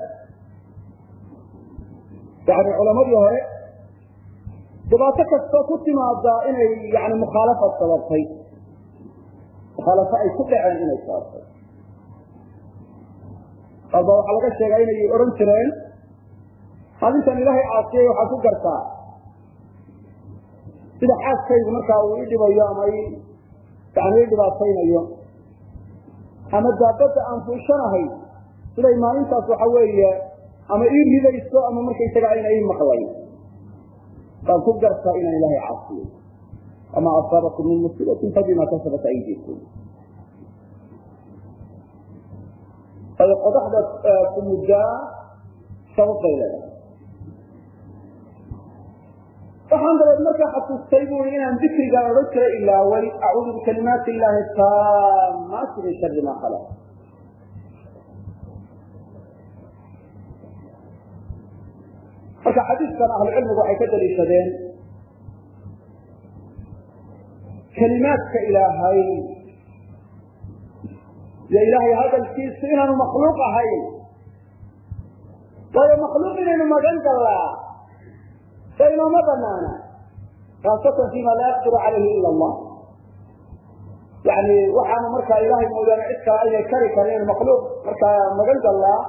Yani culamadii hore dhibaato kastoo ku timaada inay yani mukhaalafad sababtay. Mukhaalafo ay ku dhaceen inay sababtay. Qalba waxaa laga sheegaa inay odhan jireen maalintan ilaahay caasiyay waxaa ku gartaa. Sida xaaskaygu markaa uu i dhibayo ama yani dhibaataynayo. Ama daabadda aan fuushanahay siday maalintaas waxa weeye ama ii ridayso ama markaysaga ayna ii maqlay. Baan ku gartaa inaan ilaahay caasiyay ama asaabakum min musiibatin fabima kasabat aydikum. Ay qodaxda ku muddaa sabab bay leedahay waxaan dabeed markaa xasuustay bui inaan dikrigaa odhan jira ilaaway acuudu bikalimaati illaahi taamaati min shari ma khalaq. Marka xadiiskan ahlucilmigu waxay ka daliishadeen kalimaadka ilaahay iyo ilaahay hadalkiisu inaanu makhluuq ahayn waayo makhluuq inaynu magan gallaa so inooma banaana khaasatan fima laa yaqdiru calayhi ila allah. Yani waxaanu markaa ilahay mooyaane cid kale aynay kari karin inu makhluuq markaa magan gallaa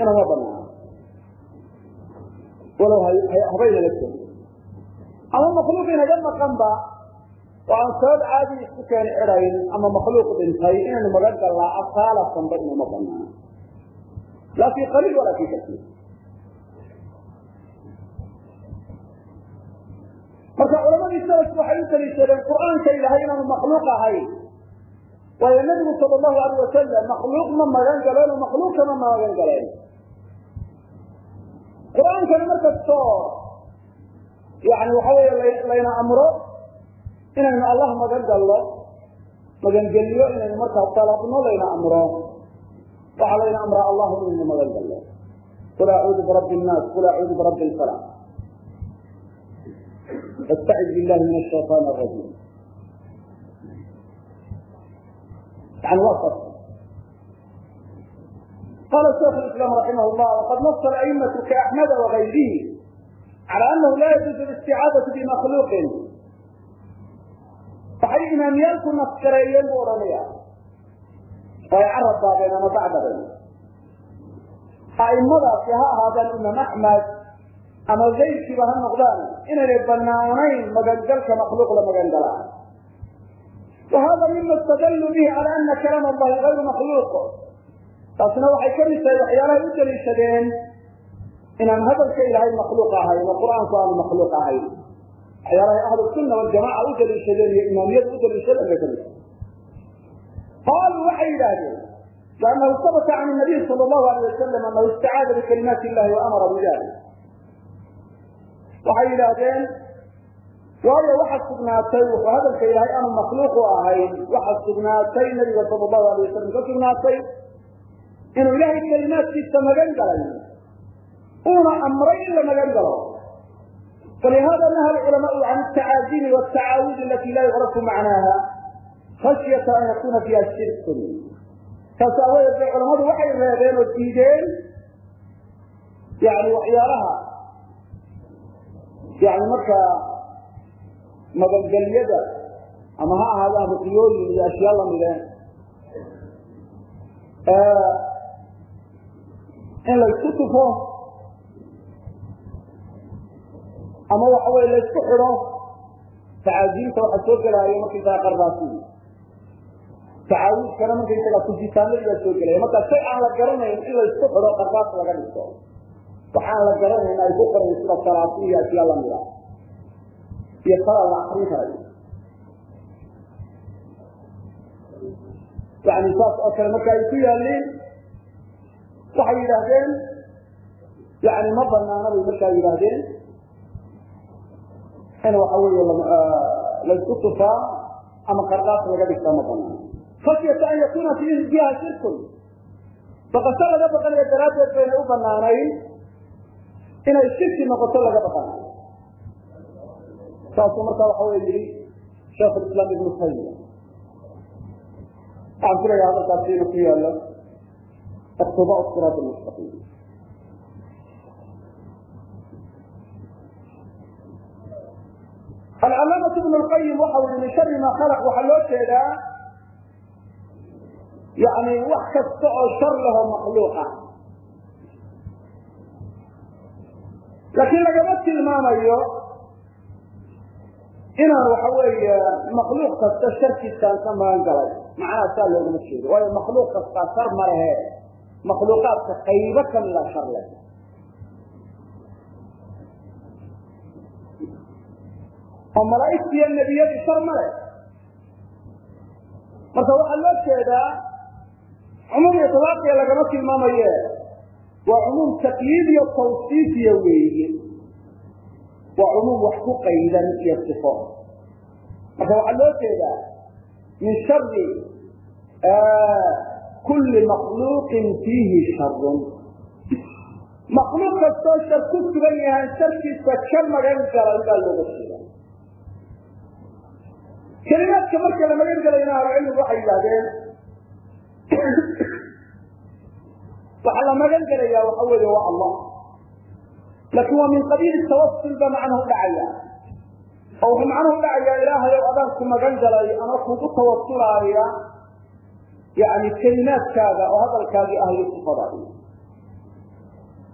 inooma banaana walow habaynala joogo ama makhluuq inaga maqanba oo aan sabab caadi isku keeni cidayn ama makhluuq dhintay inaynu magan gallaa asaalasanba inooma banaana laa fi qaliil walaa fi kasiir marka culamadii salafku waxay u daliishadeen qur'aanka ilahay inaanu makhluuq ahayn. Waayo nabigu sal allahu alayh wasalam makhluuq ma magan galeen oo makhluuqkama magan galeen qur'aankana markastoo yani waxa weeye layna amro inaynu allah magan gallo magangeliyo inaynu markaa dalabno layna amro. Waxaa layna amraa allahu inaynu magan gallo. Qul acuudu birabbi nnaas qul acuudu birabbi lfalaq fastacid billahi min ashayطaan arajiim yani waa sas qala shaikh islam raximah llah waqad nasa aimatu kaaxmada wagayrihi cala anahu la yajuuzu listicaadatu bimakhluuqin waxay imaamyaalku naskareeyeen buu odhanaya oo ay carab daabeen ama bacdabeen aimadaasi ha ahaadaan imaam axmed ama zaydkiiba ha noqdaan inaynay banaanayn magangalka makhluuq la magangalaa. Wa hada mima istadalluu bihi cala ana kalaam allahi gayru makhluuq. Taasina waxay ka mid tahay waxyaalahay u daliishadeen inaan hadalka ilaahay makhluuq ahayn oo qur'aanku aanu makhluuq ahayn waxyaalahay ahlu sunna waljamaca u daliishadeen iyo imaamiyada u daliishadeen bay ka mid tahay. Qaaluu waxay yidhaahdeen liannahu sabata can nabiy sala allahu alayh wasalam anahu istacaada bikalimaati illahi wa amara bidalik waxay yidhaahdeen waayo waxa sugnaatay wuxuu hadalka ilaahay aanu makhluuq u ahayn. Waxa sugnaatay nabiga sala allahu alay wasalam ka sugnaatay inuu ilaahay kelimaadkiisa magan galay. Uuna amray in la magan galo. Falihada naha alculamaau can altacaazimi watacaawudi alati la yucrafu macnaaha. Khashyata an yakuna fiha shirkun. Taas aawadeed bay culamadu waxay reebeen oo diideen yani waxyaalaha yani markaa magangelyada ama ha ahaadaan ruqyooyin iyo ashyaa lamide in laysku tufo ama waxa wey laysku xidho tacaaziimta waxaa soo gelaayo markaysaga qardaasi tacaawudkana markaysaga kufitaanadii baa soo gelaya marka shay aan la garanayn in laysku xidho qardaas laga dhiso waxaan la garanayn ay ku qorayn sida salaasi iyo ashyaa lamida iyo kala la akrin karayo yani saas oo kale marka ay ku yaaliin waxay yidhaahdeen yani ma banaana bay markaa yidhaahdeen? In waxa weeye laysku tufaa ama qardaas laga dhigtaa ma banaana khashyata an yakuna fiha shirkun. Baqasho laga baqanayo daraaddeed bayna u banaanayn inay shirki noqoto laga baqanayo saasuu markaa waxa wey yihi sheekh islaam ibnu taymiya. Waxaan filaya hadalkaasi inuu ku yaalo iqtidaa siraat lmustaqiim alcalaamatu ibnu lqayim waxau yihi min shari ma khalaq. Waxaa loo jeedaa yani wax kasta oo shar lahoo makluuqa laakiin lagama tilmaamayo inaan waxa weeye makluuq kasta sharkiisaan ka magan galay. Macnaha saa loogama jeedo. Waayo makluuq kastaa shar ma lehe makhluuqaadka qaybo kamida shar leh. Oo malaaigti iyo nebiyadii shar ma leh. Marka waxaa loo jeedaa cumuum iطlaaqiya lagama tilmaamaye waa cumuum takyiid iyo tawsiifiya weeye. Waa cumuum wax ku qaydan iyo sifo. Marka waxaa loo jeedaa min shari kuli makluuqin fiihi sharun makluuq kastoo shar ku sugan yahay sharkiisa ka magan galay baa looga jeeda kelimaadka marka la magan gelayna ahlucilmigu waxay yidhahdeen waxaa la magan gelayaa waxa weeye waa allah. Laakin waa min qabiili tawasul ba macnuhu dhacaya. Oo wuxuu macnuhu dhacayaa ilaahay adaan ku magan galay ama kugu tawasulaaya yani kelimaadkaaga oo hadalkaagii ah iyo sifadaadi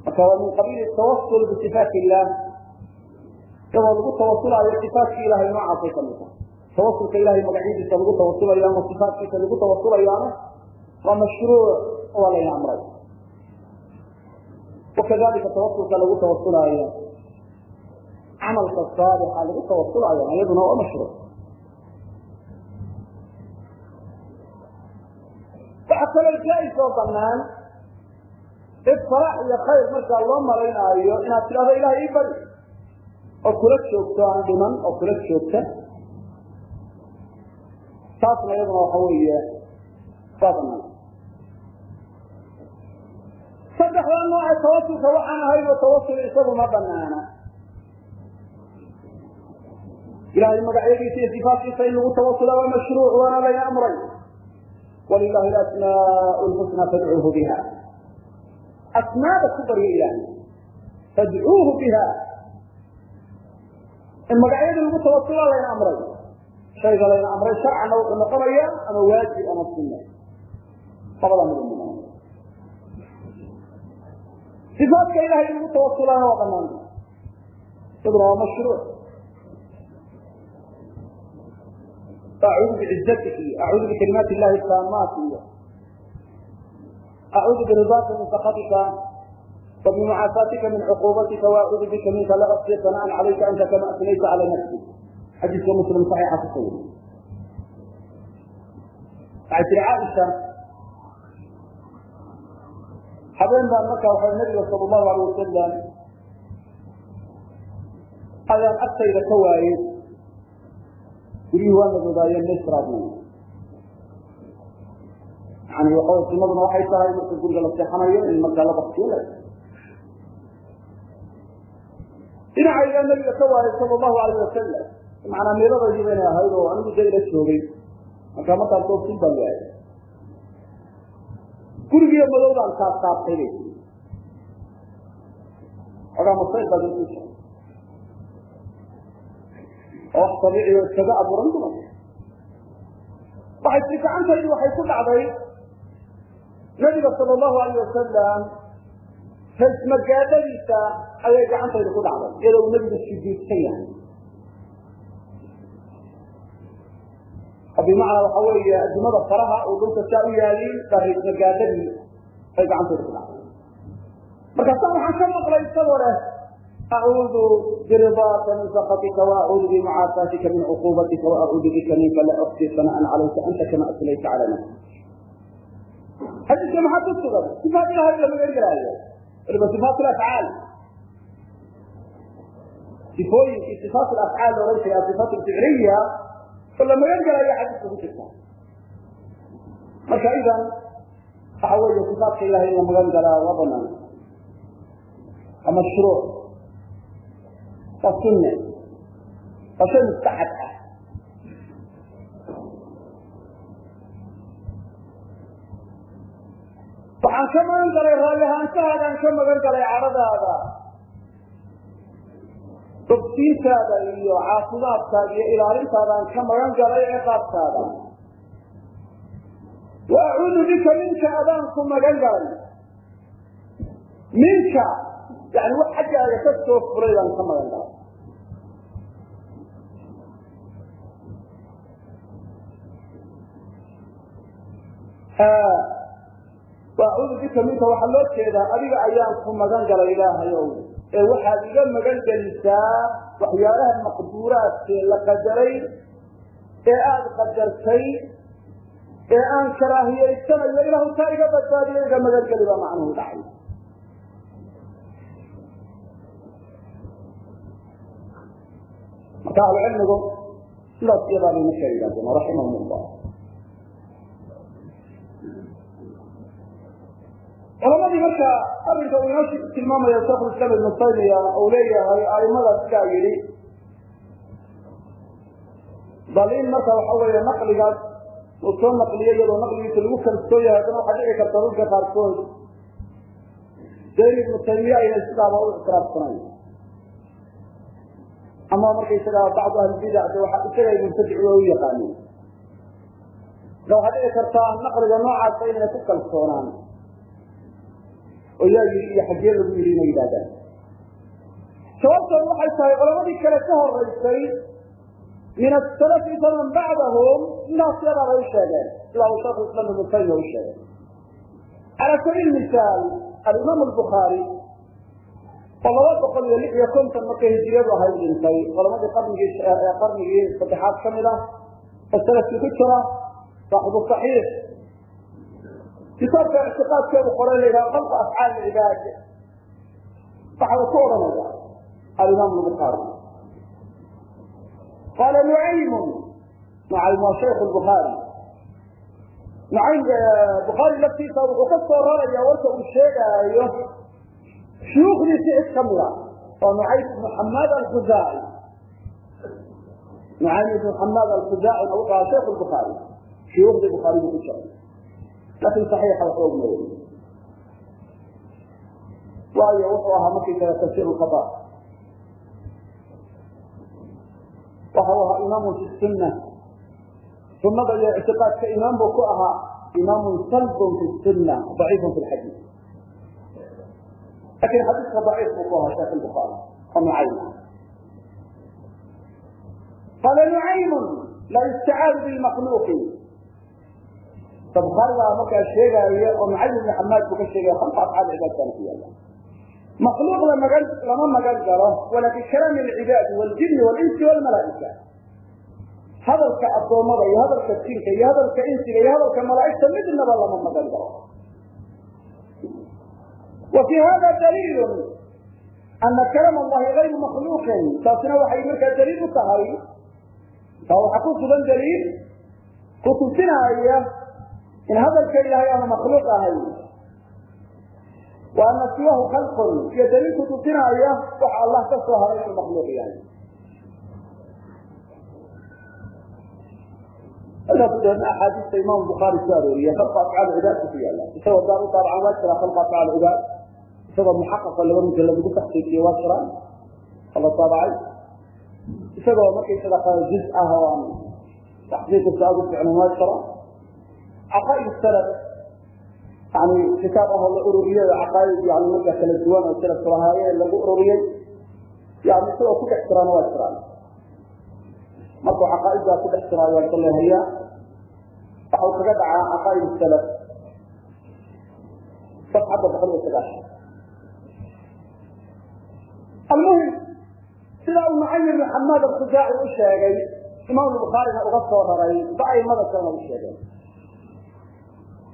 marka waa min qabiili tawasul bisifaat illah. Iyadoo lagu tawasulaayo sifaatkii ilahay noocaasay ka mid tahay tawasulka ilahay magacyadiisa lagu tawasulayo ama sifaatkiisa lagu tawasulayaana waa mashruuc waa layna amray wakadalika tawasulka lagu tawasulaayo camalka saalixa lagu tawasulaayo iyaduna waa mashruuc waxaa kaloo jaa-is oo banaan cid salaax iyo khayr markaa loo malaynaayo inaad tidhahdo ilahay ii bari oo kula joogto aan dhiman oo kula joogta. Taasna iyaduna waxa weeye waa banaan saddexdaa nooce tawasulka waxaan ahayba tawasul isagu banaana ilahay magacyadiisa iyo sifaatkiisa in lagu tawasula waa mashruuc waana layna amray. Walilahi asmaa lxusna fadcuuhu biha. Asmaada ku baryo ilahay fadcuuhu biha. In magacyadii lagu tawasula layna amray shayga layna amray sharcanna wuxuu noqonaya ama waajib ama sunna. Labada mid صفaatka ilahay in lagu tawasulaana waa banaan isaguna waa mashruuc acuudu bicizatik iyo acuudu bikalimaati illahi taamaat iyo acuudu biridaaka min sakatika وبمعافاتك من عقوبتك وأعوذ بك منك لا أحصي ثناء عليك أنت كما أثنيت على نفسي حديث مسلم صحيح تصور عشر عائشة habeen baan markaa waxa nabiga sal allahu alay wasalam ayaan agtayda ka waayey guryihii waa nadoodaaye misra buu. Yani sunaduna waxay tahay marka guriga la seexanayo in markaa la baktiyo la dhinaca ilaa nabiga ka waaray sala allahu alayh wasalam macnaa meeladaydii baynay ahayd oo anigu da ila joogay. Markaa markaas toosin baan waayay gurigiiyo madowdaan baad intuu jira oo wax dabiici oo iskaga abuuran duma waxay tii gacantaydu waxay ku dhacday nabiga sala allahu alayh wasalam raismagaadadiisa ayay gacantaydu ku dhacday iyadoo nabigu sujuudsan yahay bimacnaa waxa weeye adimada faraha uu dhulka saa u yaaliin baa raismagaadadii ay gacantaydu ku dhacday markaasa waxaan ka maqlay isagoo acuudu biridaaka min sakatika waacuudu bimucaafaatika min cuquubatika waacuudu bika minka la uxsi sanaan calayka anta kama aslayta cala nafsi xadiiska maxaa ku sugan sifaat ilahay lama gergelaayo waliba sifaat afcaal sifooyinkii sifaat afcaal la odhan jiray asifaat ficliya oo la magan gelayo xadiiska ku jirta. Marka idan waxa weeye sifaatka ilahay in magan galaa waa banaan. Waa mashruuc waa sunne. Waa shay mustaxab ah. Waxaan ka magan galay raallihaanshahaadaan ka magan galay cadhadaada bogsiintaada iyo caafimaadkaada iyo ilaalintaadaan ka magan galay ciqaabtaada wa acuudu bika minka adaan ku magan galay. Minka yani wax xaggaaga ka soo furay baan ka magan galay. Waacuudu bika minka waxaa loo jeedaa adiga ayaan ku magan galay ilaahayow ee waxaad iga magan gelisaa waxyaalaha maqduuraadkee la qadaray ee aada qadartay ee aan karaahiyaysanayo ilahu taa iga badbaadiyo iga magan geli baa macnuhu dhacay. Marka ahlucilmigu sidaas iyadaa bay markaa yidhahdeen raximahum llah culamadii marka arrinka uu inoo tilmaamaya shekhulislaam ibnu taymiya uu leeyahay aimada sidaa yidhi bal in marka waxa weeye naqligaas uu soo naqliyo iyadoo naqligiisa lagu kalsoon yahay haddana waxaa dhici karta dadka qaarkood dee in ibnu taymiya ayna sidaaba u ictiraafsanayn ama markaysaga bacdu ahlibidac de waa isaga ay mubtadici waa u yaqaaniin marka waxaa dhici kartaa naqliga noocaasa inayna ku kalsoonaan oo yaa yidhi iyo xaggee lagu yidhi inay yidhahdaan sababtoodu waxay tahay culamadii kale ka horeysay min asalafi faman bacdahum sidaas yadaa bay u sheegeen. Uu shekhu islam ibnu taymiya u sheegay. Cala sabiil misaal alimaam albukhaari oo laba boqol iyo lix iyo konton markay hijiriyadu ahayd dhintay culamadii qarnigii qarnigii saddexaad ka mid ah oo salafkii ku jira saaxibu saxiix kitaabka ictiqaadkeedu qoray la yidhaha kalqa afcaal cibaad waxa uu ku odhanaya alimaam lbukhaari qaala nucaymun nucaym waa shaykh lbukhaari nucaym bukhaari laftiisa wuxuu ka soo warka uu sheegaayo shuyuukhdiisi cid ka mida oo nucaym ibnu xamaad alkhuzaaci nucaym ibnu xamaad alkhuzaacina wuxuu ahaa shaykh lbukhaari shuyuukhdii bukhaari buu ku jiray laakiin صaxiixa wax og ma weli waayo wuxuu ahaa markii kale tafsir khata waxa u ahaa imaamu fi sunna sunada iyo ictiqaadka imaam buu ku ahaa imaamu salbun fi sunna daciifun fi lxadiid laakiin xadiidka daciif buu ku ahaa sheekh buhaari oo nucaym qala nucaymu la yustacaadu bimakluqi bukhaari baa markaa sheegaayo oo nucaym ibni xamaad buu ka sheegaya halka afcaal cibaadkana ku yaalla makhluuq lamagan lama magan galo wala bikalaami alcibaadi waljini walinsi walmalaaika. Hadalka addoommada iyo hadalka jinka iyo hadalka insiga iyo hadalka malaaigta midnaba lama magan galo wa fi hada daliilu ana kalaam allahi gayru makhluuqin. Taasina waxay markaa daliil u tahay taa waxaa ku sugan daliil ku tusinaya in hadalka ilaahay aanu makhluuq ahay wa ana siwahu khalqun. Iyo daliil ku tusinaya waxa allah ka soo haray inuu makhluuq yahay. Halkaas dabeedna axaadiista imaam bukhaari ku arooriye khalqa afcaal cibaadka ku yaalla isagoo daar u daabacan waa jira khalqa afcaal cibaad isagoo muxaqaqa laba mujallad lagu taxqiiqiye waa jiraan oo la taabacay. Isagoo markaysaga juz ah oo aan taxqiiqiisa aad u ficnan waa jira caqaa'id salaf yani kitaab ah oo la ururiyey oo caqaa'id yani marka kala duwan oo salafku lahaayeen lagu ururiyey yani isagoo ku dhex jiraan waa jiraan markuu caqaa'iddaa ku dhex jiraa waa kalehayaa waxau kaga dhacaa caqaa'id salaf safxadda boqol iyo sagaashan almuhim sida uu nucaym ibn xamaad alkhuzaaci u sheegay imaam bukhaarina uga soo raray ba aimada kalena u sheegeen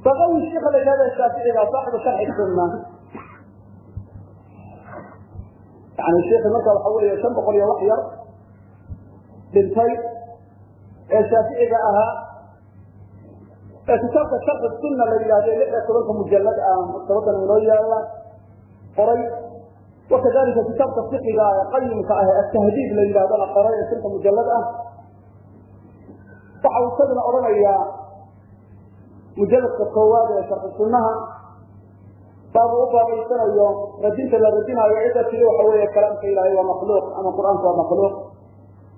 baqawi sheikha la yihahda shaaficiga saaxibu sharxi sunna yani sheikhi marka waxa weeye shan boqol iyo wax yar dhintay ee shaaficiga ahaa ee kitaabka sharxi sunna la yidhahdo lix iyo tobanka mujalad ah maktabadan inoo yaalla qoray wakadalika kitaabka fiqiga ee qayimka ah ee atahdiid la yidhahdona qoray ee shanta mujalad ah waxa isaguna odhanayaa mujaladka koowaad ee sharxi sunnaha baabu u baabaysanayo radinta la radinaayo cidda tiri waxa weeye kalaamka ilaahay waa makhluuq ama qur'aanku waa makhluuq.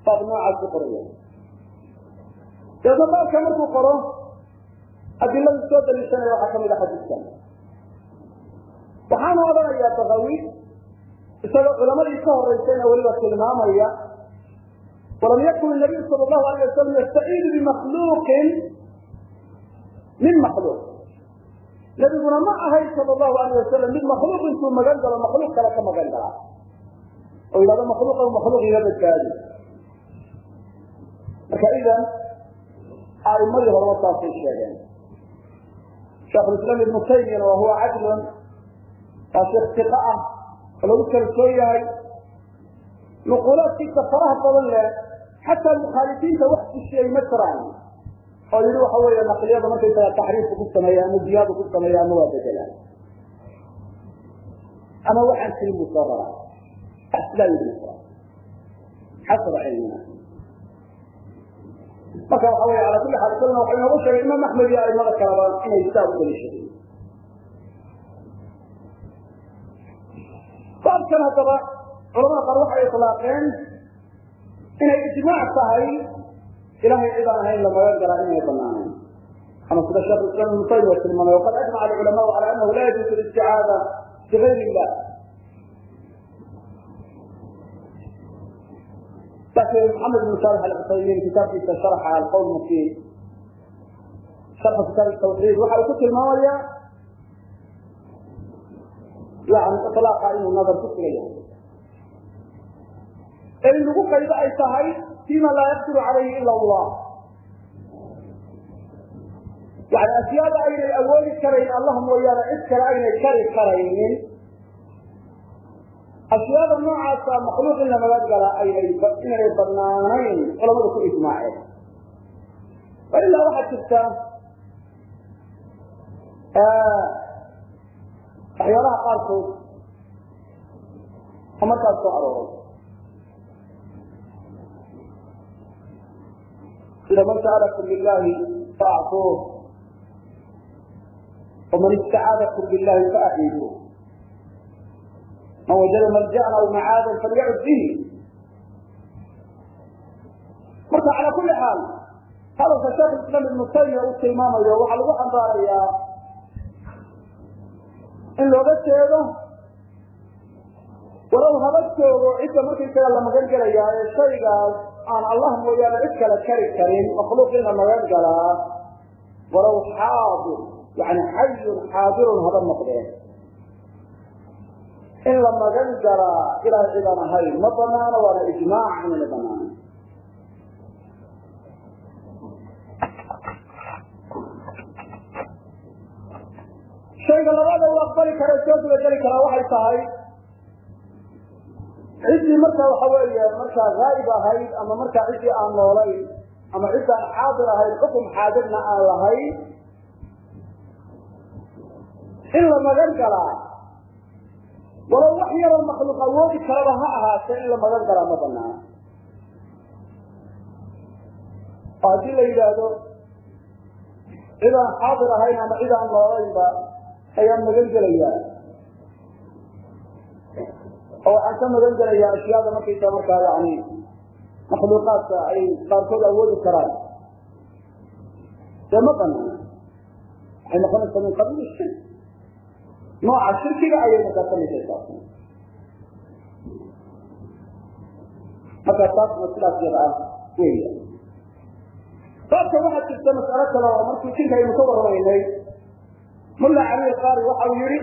Baab noocaas ku qoraya dabeedna baabka markuu qoro adiladu soo daliishanaya waxaa ka mid a xadiiskan. Waxaana odhanayaa bakawi isagoo culamadii ka horeysayna weliba tilmaamaya walam yakun nabiyu sal lahu alayh wasalam yastaciidu bimakhluuqin min makhluuq. Nabiguna ma ahayn sal lahu alayh wasalam mid makhluuq intuu magan galo makhluuq kale ka magan galaa oo yidhahdo makhluuqa makhluuq iga badbaadi marka idan aimadii horeba saasay sheegeen. Sheekhulislaam ibnu taymiyana wa huwa cadlun tiqa ah oo lagu kalsoon yahay. Nuquulaadkiisa faraha badan leh xataa mukhaalifiinta wax dushiyay ma jiraan oo yidhi waxa weeye naqliyada markaysaga taxriifku ku sameeya ama ziyaadu ku sameeya ama waa bedelaan ama waxaan jirin buu sidaa yidhi xasaba cilmina marka waxa wey ala kuli xaal isaguna waxa sheegay imaam axmed iyo aimada kaleba inay sidaa u daliishadeen. Baabkan haddaba culamada qaar waxay itlaaqeen inay ijmaac tahay ilahay cid aan ahayn lamaga galaa inay banaaneen ama sida sheekh islam ibnu taymiya tilmaamay waqad ajmaca alculamaau cala anahu la yajuuzu listicaada bigayr illah laakiin maxamed ibn salix alcusaymiin kitaabkiisa sharxa alqowl mufiid sharxa kitaab tawxiid waxa uu ku tilmaamayaa yani iطlaaqa inuu nadar ku sugan yahay. Lagu qaybo ay tahay fima laa yaqdiru calayhi ila allah yani ashyaada aynay awoodi karayn allah mooyaane cid kale aynay kari karaynin ashyaada noocaasa makhluuq in la nabadgala aynay inanay banaanayn culamadu ku ijmaaceen ilaa waxaa jirta waxyaalaha qaarkood oo markaas soo arooray sida man sa'alakum billahi faactuuh waman istacaadakum billahi faaciiduuh man wajada maljaءan aw macaadan falyacud bihi marka cala kuli xaal hadalka sheekh islam ibnu taymiya uu tilmaamayo waxaa lagu xambaarayaa in looga jeedo walow haba joogo cidda markaysaga la magan gelayaa ee shaygaas aan allah mooyaane cid kale kari karin makhluuq in la magan galaa walow xaadir yani xayun xaadirun haba noqdeen in la magan galaa ilahay cidaan ahayn ma banaano waana ijmaac inayna banaanan shayga labada u aqbali kara soo gudageli karaa waxay tahay ciddii markaa waxa weeye markaa haa'ib ahayd ama markaa ciddii aan noolayn ama ciddaan xaadir ahayn xukum xaadirna aan lahayn in la magan galaa walow wax yaroo makhluuq awoodi karaba ha ahaatee in la magan galaa ma banaana haddii la yidhaahdo cid aan xaadir ahayn ama cid aan noolaynba ayaan magan gelayaa oo waxaan ka magan gelayaa ashyaada markaysa markaa yani makhluuqaadka ay qaarkood awoodi karaan. Dee ma banaana waxay noqonaysaa min qabiil shirk. Nooca shirkiga ayay markaa kamidaysaa marka taasna. Sidaas yada ah weya baabka waxaa jirta mas'alo kale oo markii jinka aynu ka warramaynay mulla cali alqaari waxa uu yihi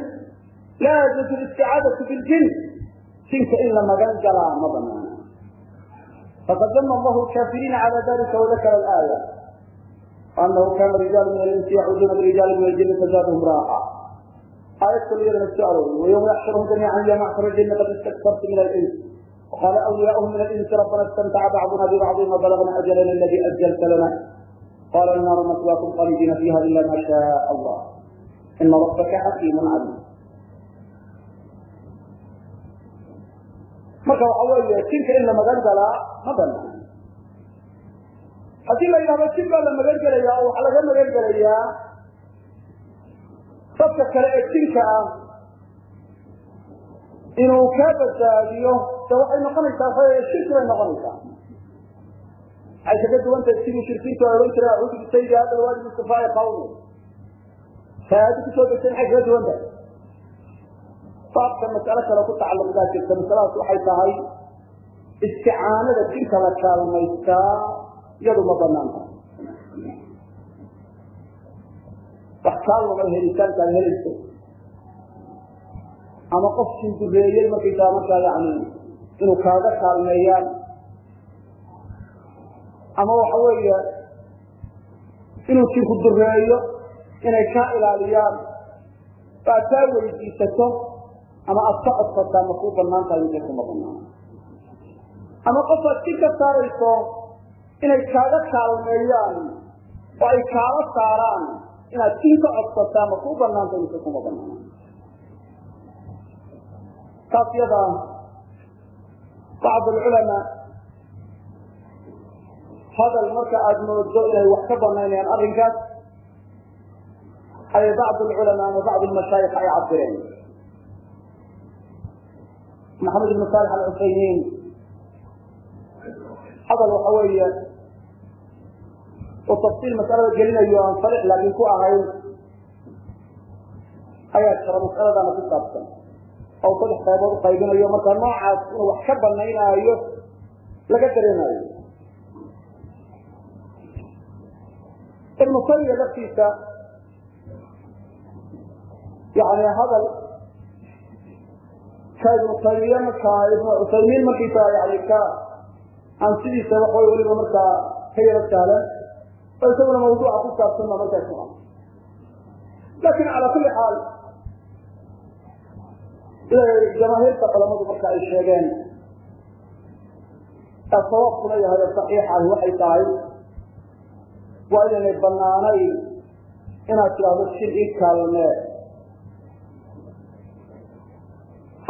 laa yajuuzu listicaadatu biljin jinka in la magan galaa ma banaana faqad dama allahu kaafiriina cala dalika wadakara alaaya. Anahu kana rijaalu min alinsi yaxuduuna birijaali min aljinni fazaaduhum raaxa. Aayad kuliyadana ku soo wayowma yaxshuruhum jamiican yaa macshara aljinni qad istakfartu min alins. وقال أولياؤهم من الإنس ربنا استمتع بعضنا ببعض وبلغنا أجلنا الذي أجلت لنا قال النار مثواكم خالدين فيها إلا ما شاء الله إن ربك حكيم عليم marka waxa weeye jinka in la magan galaa ma banaan haddii la yidhahdo jin baa la magan gelayaa oo waxaa laga magan gelayaa dadka kale ee jinka ah inuu kaa badbaadiyo de waxay noqonaysaa waxa shirki bay noqonaysaa. Waxay kaga duwantahay sidii shirkiintu ay odhan jireen acuudu bisaydi hada alwaadi mustafaa'i qawmi. Faadi ku soo degtay maxay kaga duwan tahay baabka mas'alo kale ku tacalluqdaa jirta. Masaladaas waxay tahay isticaanada jinka la kaalmaystaa iyadu ma bannaan tahay wax kaalmama helitaankaan helayso ama qof jindureeyey markaysaa markaa yani inuu kaaga kaalmeeyaan ama waxa weeye inuu jinku dureeyo inay kaa ilaaliyaan. Baa taa weydiisato ama aad ka codsataa ma kuu bannaan tahay kuma banaan ama qofaad jin ka saarayso inay kaaga kaalmeeyaan oo ay kaala saaraan inaad jin ka codsataa ma kuu bannaan tahay kuma banaan taas yada bacd alculamaa hadal marka aada moodo inay wax ka banaynayaan arrinkaas ayay bacd alculamaa ama bacd almashaayikh ay cabireen maxamed ibn saalix alcusaymiin hadal waxa weeye uu tafsiil masalada gelinayo aan sarix laakiin ku ahayn ayaa jira masaladana ku saabsan. Oo saddex qaybood uqaybinayo marka noocaas inuu wax ka banaynaayo laga dareemayo ibnu taymiya laftiisa yani hadal ka ibnu taymiya markaa ibnu cusaymiin markiisa yani ka aan sidiisa waxa wey weliba markaa ka yaro sahlan oo isaguna mawduuca ku saabsan ba markaas ku laakiin cala kuli xaal jamaahiirta culamadu marka ay sheegeen ee sawaabkuna yahay saxiixahi waxay tahay waa inaynay banaanayn inaad tidhaahdo shir ii kaalmee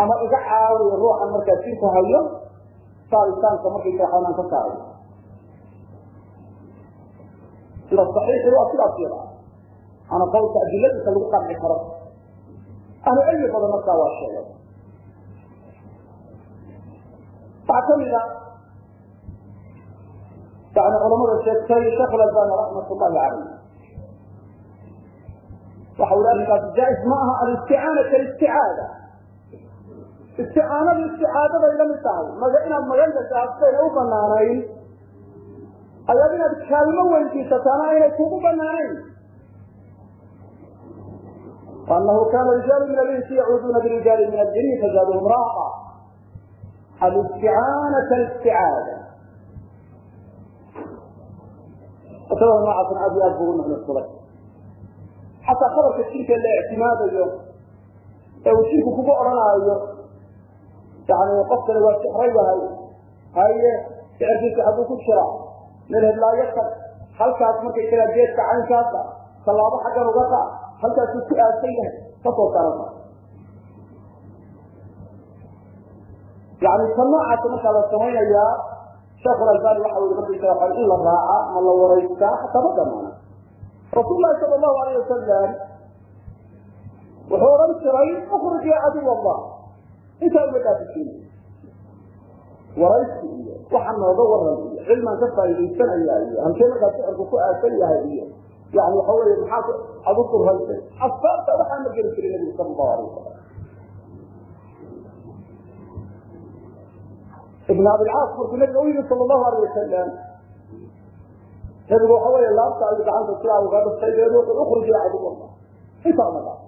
ama iga caawiyo ruuxan markaa jirka hayo saaritaanka markaysa xawnaan ka saaray sida saxiixi waa sidaas yada ana qowlka adiladiisa lagu qanci karo. Ahlu cilmi badan markaa waa sheegay. Waxaa ka mid a yani culamada sheegtay sheekh albani raxmat llahi caleyh waxa ui arrinkaasi jaa-is ma aha alisticaana kalisticaada isticaanadu isticaadaday la mid tahay maga inaad magan gasho haddayna u banaanayn ayaad inaad kaalmo weydiisataana aynay kugu banaanayn وأنه كان رجال من الإنس يعودون برجال من الجن فزادهم راحة الاستعانة كالاستعادة وسبب ما عصر أبي أبو من الصلاة حتى خبر الشرك اللي اعتماد اليوم لو الشرك كبو أرنا yani qofkani waa sixray wahay haye sixirkiisa xagguu ku jira medheb laayatan halkaas markay kala geedka caynkaasa tallaabo xaggan uga qa halkaasuu ku aadsan yahay ka soo saaranta yani ta noocaasa markaa la samaynayaa sheekhu albani waxa ui markiisa waa in la raaca ma la waraystaa hataa ma damaana rasuul lahi allahu alayh wasalam wuxuu odhan jiray ukrij ya caduw allah intaa dhaafisiin waraysi iyo waxa nooga waran iyo cilmaan ka faaidaysanaya iyo halkee markaa sixirku ku aasan yahay iyo yani waxa wey maxaa ad u durhaysay asbaabta waxaa ma geli jiray nabigu sala allahu wasalam ibn abilcaas markuu nabiga u yimi sala allahu alayh wasalam nabigu waxa wey laabta ayuu gacanta sidaa uga dhuftay ukruj ya caduw allah intaa uma dhaaf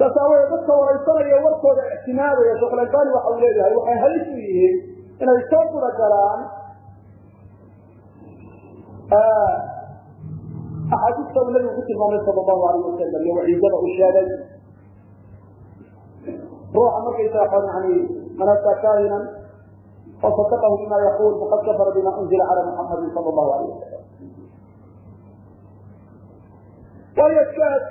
saas aawadeed dadka waraysanaya warkooda ictimaadaya sheekhulalbani waxa uu leeyahay waxay halis u yihiin inay soo gura galaan. Axaadiista uu nabigu ku tilmaamay sala allahu alayh wasalam iyo waciidada uu sheegay. Ruuxa markaysaa yani man ataa kaahinan fasadaqahu bima yaqul faqad kafara bima unzila cala muxamadin sala allahu alayh wasalam waayo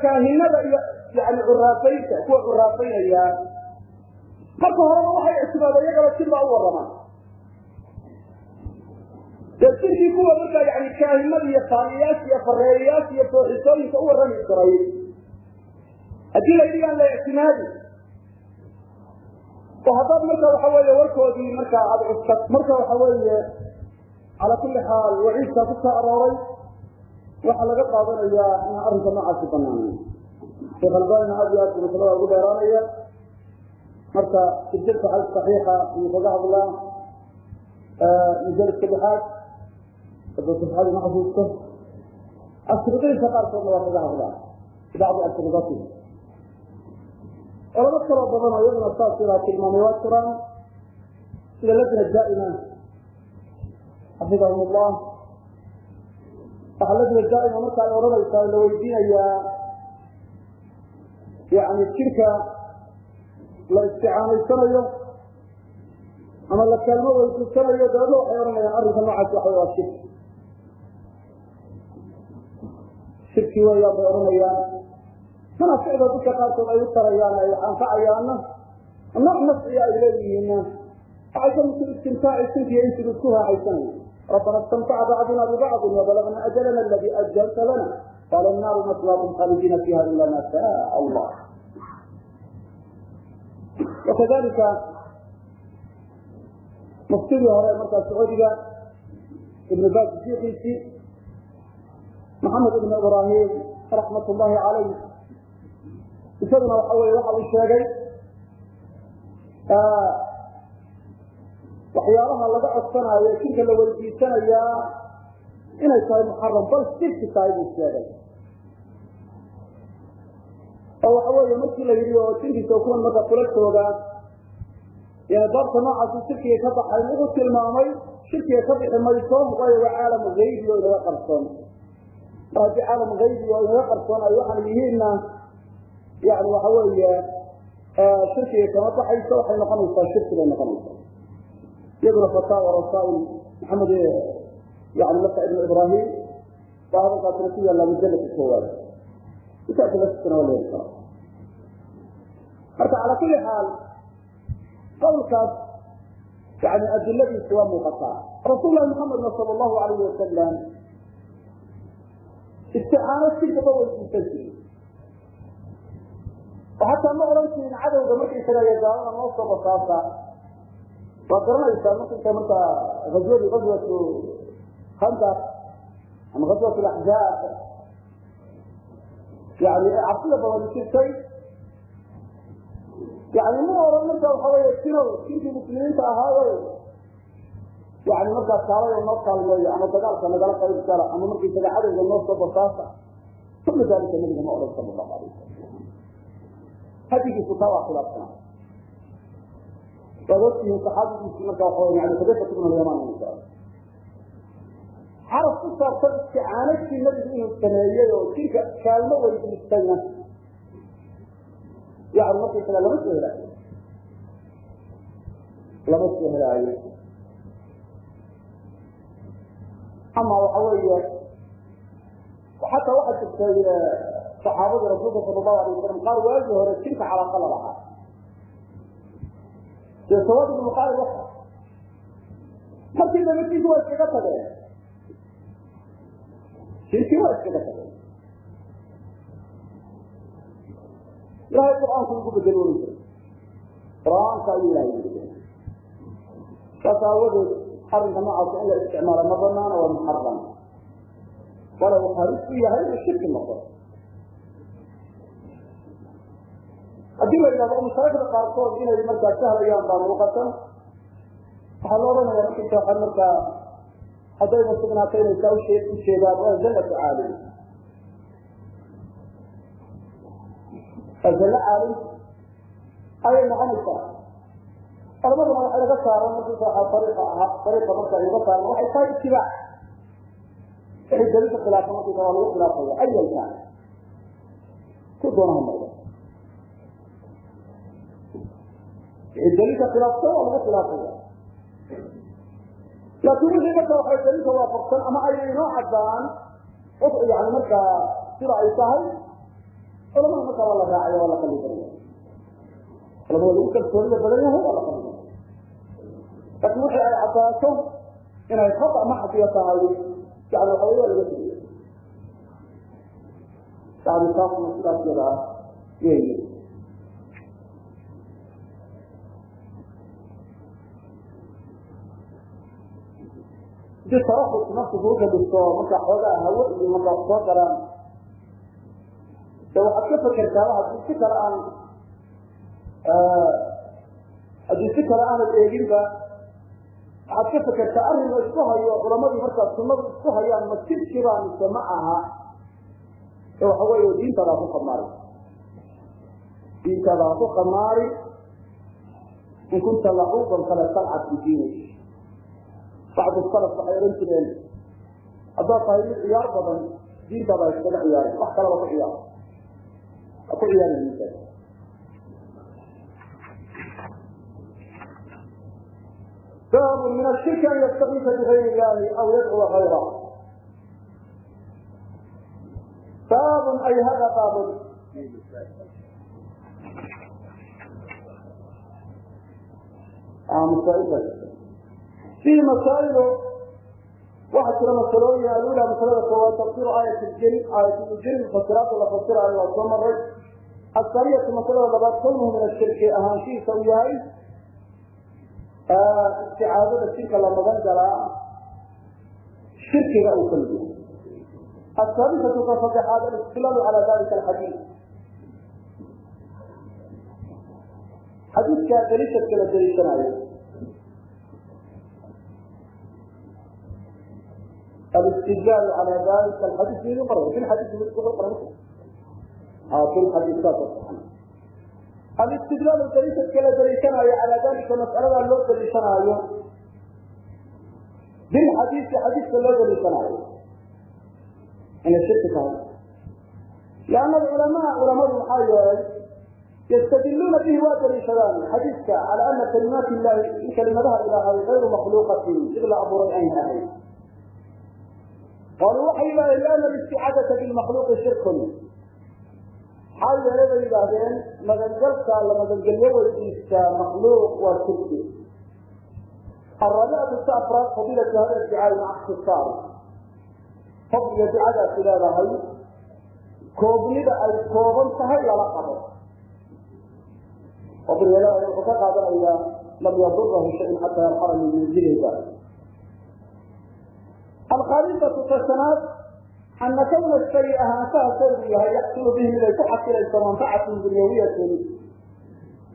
kaahinada iyo yani curaafaynta kuwa curaafaynaya marka horeba waxay ictimaada iyagaba jir baa u waramaan dee jirkii kuwa markaa yani kaahinada iyo faaniyaasha iyo fareeyayaasha iyo booxisooyinka u warrami jiray haddii la la ictimaadi oo haddaad marka waxa weeye warkoodii markaa aada cuskat marka waxa weeye calaa kulli xaal waciidkaa ku soo arooray waxaa laga qaadanayaa inaan arrinka noocaasi banaanayn sheekh albanina aad iyo aad bu masalada ugu dheeraanaya marka silsilka xal saxiixa kaga hadlaa. Mujalidka lixaad safxadu ma xasuusto ashridiinka qaarkoodna waa kaga hadlaa. Bacdi ashridati culamo kaloo badan oo iyaduna saas ilaa tilmaamay waa jiraan sida lajna daa'ima xafidahum allah waxaa lajna daa'ima marka ay odhanaysaa la weydiinayaa yani jirka la isticaanaysanayo ama la kaalmo weydiisanayo dabeedna waxay odhanayaan arrinka noocaas waxa waa shirki shirki weeyaan bay odhanayaan. Manaaficda dadka qaarkood ay u tarayaan ay anfacayaanna nooc nafciga ay leeyihiinna waxay ka istimtaaci sinkiyo insigu isku raaxaysanayo rabbana istamtaca bacduna bibacdin wabalagna ajalana aladi ajalta lana qala annaaru maswaakum khaalidiina fiha ila ma shaa allah wakadalika muftigii hore markaa sacuudiga ibn bas shiikiisii maxamed ibn ibrahim raxmat ullahi calayh isaguna waxa weye waxa uu sheegay waxyaalaha laga codsanaayo jirka la weydiisanayaa inay tahay muxaram bal sirki tahay buu sheegay oo waxa weeye markii la yidhi oo jinkiisa kuwan marka kula jooga. Yani baabka noocaasi shirkiga ka baxay wuxuu tilmaamay shirkiga ka bixi mayso waayo waa caalam haybi oo inaga qarsoon. Mar haddii caalam haybi oo inaga qarsoon ay waxaan yihiinna yani waxa weeye shirkiga kama baxayso waxay noqonaysaa shirki bay noqonaysaa. Iyaduna fataawa rasail maxamed yani marka ibn ibrahim baa hadalkaasina ku yaallaa mujalladka koowaad. Kitaabka laftiisana waa la karaa marka cala kuli xaal qawlkaas yani adiladiisu waa muuqataa. Rasuul lahi muxamedna sala allahu alayhi wasalam isticaano jirkaba weydiisan jirin oo hataa ma odhan jirin cadowga markaysaga gaalada noo soo basaasa waa garanaysaa markaysa markaa azwadii azwatu khandaq ama azwat laxzaab yani cabsida badan jirtay yani ma oran marka waxa wey sino jinkii muslimiinta ahaayo yani markaa kaalada noo kaalmeeyo ama dagaalka nagala qayb gala ama markaysaga cadowga noo soo basaasa kullu dalika nabiga ma odhan sala allahu alayh wasalam hadigiisu taa waa khilaafsana waad ogtihiin marka waxa wey yani xudayfat ibn alyamaan carab ku saabsan isticaanadkii nabigu inuu sameeyey oo jirka kaalmo weydiistayna yani markaysaga lama soo helaayo lama soo helaayo ama waxa weeye xataa waxaa jirtay saxaabadii rasuulka sala allahu alay wasalam qaar waagii hore jinka calaaqa la lahaa dee sawaad ibnu qaali wasa markii dambe jinki waa iskaga tageen jinkii waa iskaga tageen ilahay qur'aanku ugu bedel wari jiray qur'aanka ayuu ilahay ugu bedel saas aawadeed arrinka noocaasa in la isticmaalo ma banaana waa muxaram walow halis u yahay inuu shirki noqdo. Haddii la yidhahdo mashaayikda qaarkood inay markaa sahlayaan baa muuqata waxaa la odhanaya markaysa waxa markaa haddayna sugnaatay inay saa ujeedaan waa zallatu caalim waa zallo caalim ayay noqonaysaa. Culamaduna waxay laga saaran markaysa waxa ariiqa ahaa ariiqa marka laga saaran waxay tahay itibaac wixii dalilka khilaafa markaysa waa lagu khilaafaya. Ayalka ku doonaha noqdo wixii daliilka khilaafsan waa lagu khilaafaya. Laakin wixii marka waxay daliilka waafaqsan ama ay inoo cadaan yani markaa sida ay tahay culamada markaa waa la raacaya waa la qalibanaya culamada lagu kalsoonida badan yahay waa la qalibanaya laakin wixii ay cadaato inay khata maxdiya tahay. Yani waxa waa laga tegaya yani taasna sidaas yada ah weyi haddii taraxus naftigu ukadisto markaa xoogaa hawo iyo markaa soo galaan de waxaad ka fekertaa haddii si kale aan haddii si kale aanad eeginba waxaad ka fekertaa arrin la isku hayo culamadii markaa sunadu isku hayaan ma jirkiba mise ma aha. Ee waxa weeye diintaada ha ku khamaari. Diintaada ha ku khamaari. In kunta lacuuban fala talcab bidiinik bacdu salaf waxay odhan jireen haddaad tahay mid ciyaar badan diintaada ha iskaga ciyaarin wax kalaba ku ciyaar ku diintaada bab min ashirki an yastakiisa bigayr illahi aw yadcuwa gayra baabun ay hada baabun fihi masaailo waxaa jira masalooyin alula masalada koowaad tafsiru aayat ljin aayatljin fasiraada la fasiraayo waa soo maray ahaniyatu masalada labaad kownuhu min ashirki ahaanshihiisa u yahay isticaadada shirka la magan galaa shirkiga uu ka mid yahay ashaalisatu ka saddexaad alistilalu cala dalika alxadiid xadiidkaa daliishadka la daliishanayo alistidaal ala dalika alxadiid mar fi xadiid الحديث في مقرر اه في الحديث الاستدلال الدليل كلا دليلنا على ذلك مسألة لو دليلنا بالحديث حديث لو دليلنا ان الشرك كان لأن العلماء علماء المحايا يستدلون به وادر شبان حديثك على أن كلمات الله كلمتها إلى غير مخلوقة إلا أبو ريعين أهل قالوا waxay yidhahdeen liana alisticaadata bilmakhluuqi shirkun maxaa yeelay bay yidhaahdeen magangalka la magangelyo weydiista makhluuq waa shirki. Araabicatu si afraad fadiilatu hada ducaai maca ikhtisaar fadliga ducadaasi leedahay koobnida ay kooban tahay lala qabo. Fadliga wuxuu ka qaadanayaa lam yadurahu shayin xataa yarxarami manzilayda alkhaamisatu tasanaad ana kawna shay ahaanshaha yahay yaxsulu bihi mid ay ku xasilayso manfacatun dunyawiyatun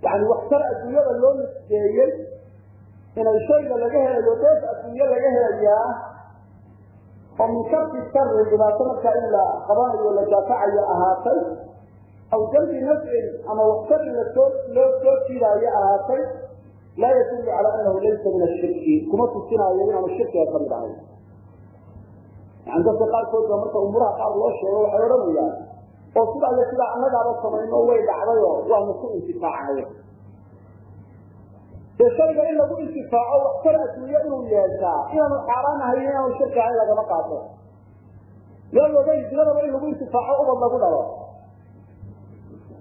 yani waxtar adduunyada loo nisbeeyey inay shayga laga helayo doof adduunyo laga helayaa oo min sharki shari dhibaato markaa in la qabanayo la jaafacayo ahaatay aw dambi nafcin ama waxtari la soo loo soo jiidaayo ahaatay laa yadullu calaa anahu laysa min ashirki kuma tusinaayo inaanu shirkiga ka mid ahay yani dadka qaarkood ba marka umuraha qaar loo sheego waxay odhanayaan oo sidaa iyo sidaa annagaaba samayno way dhacday oo waanu ku intifaacnay dee shayga in lagu intifaaco waxtar adduunye inuu yeeshaa inaanu xaaraan ahayn inaanu shirki ahayn lagama qaato. Yaa looga dinadaba in lagu intifaaco ubad lagu dhalo.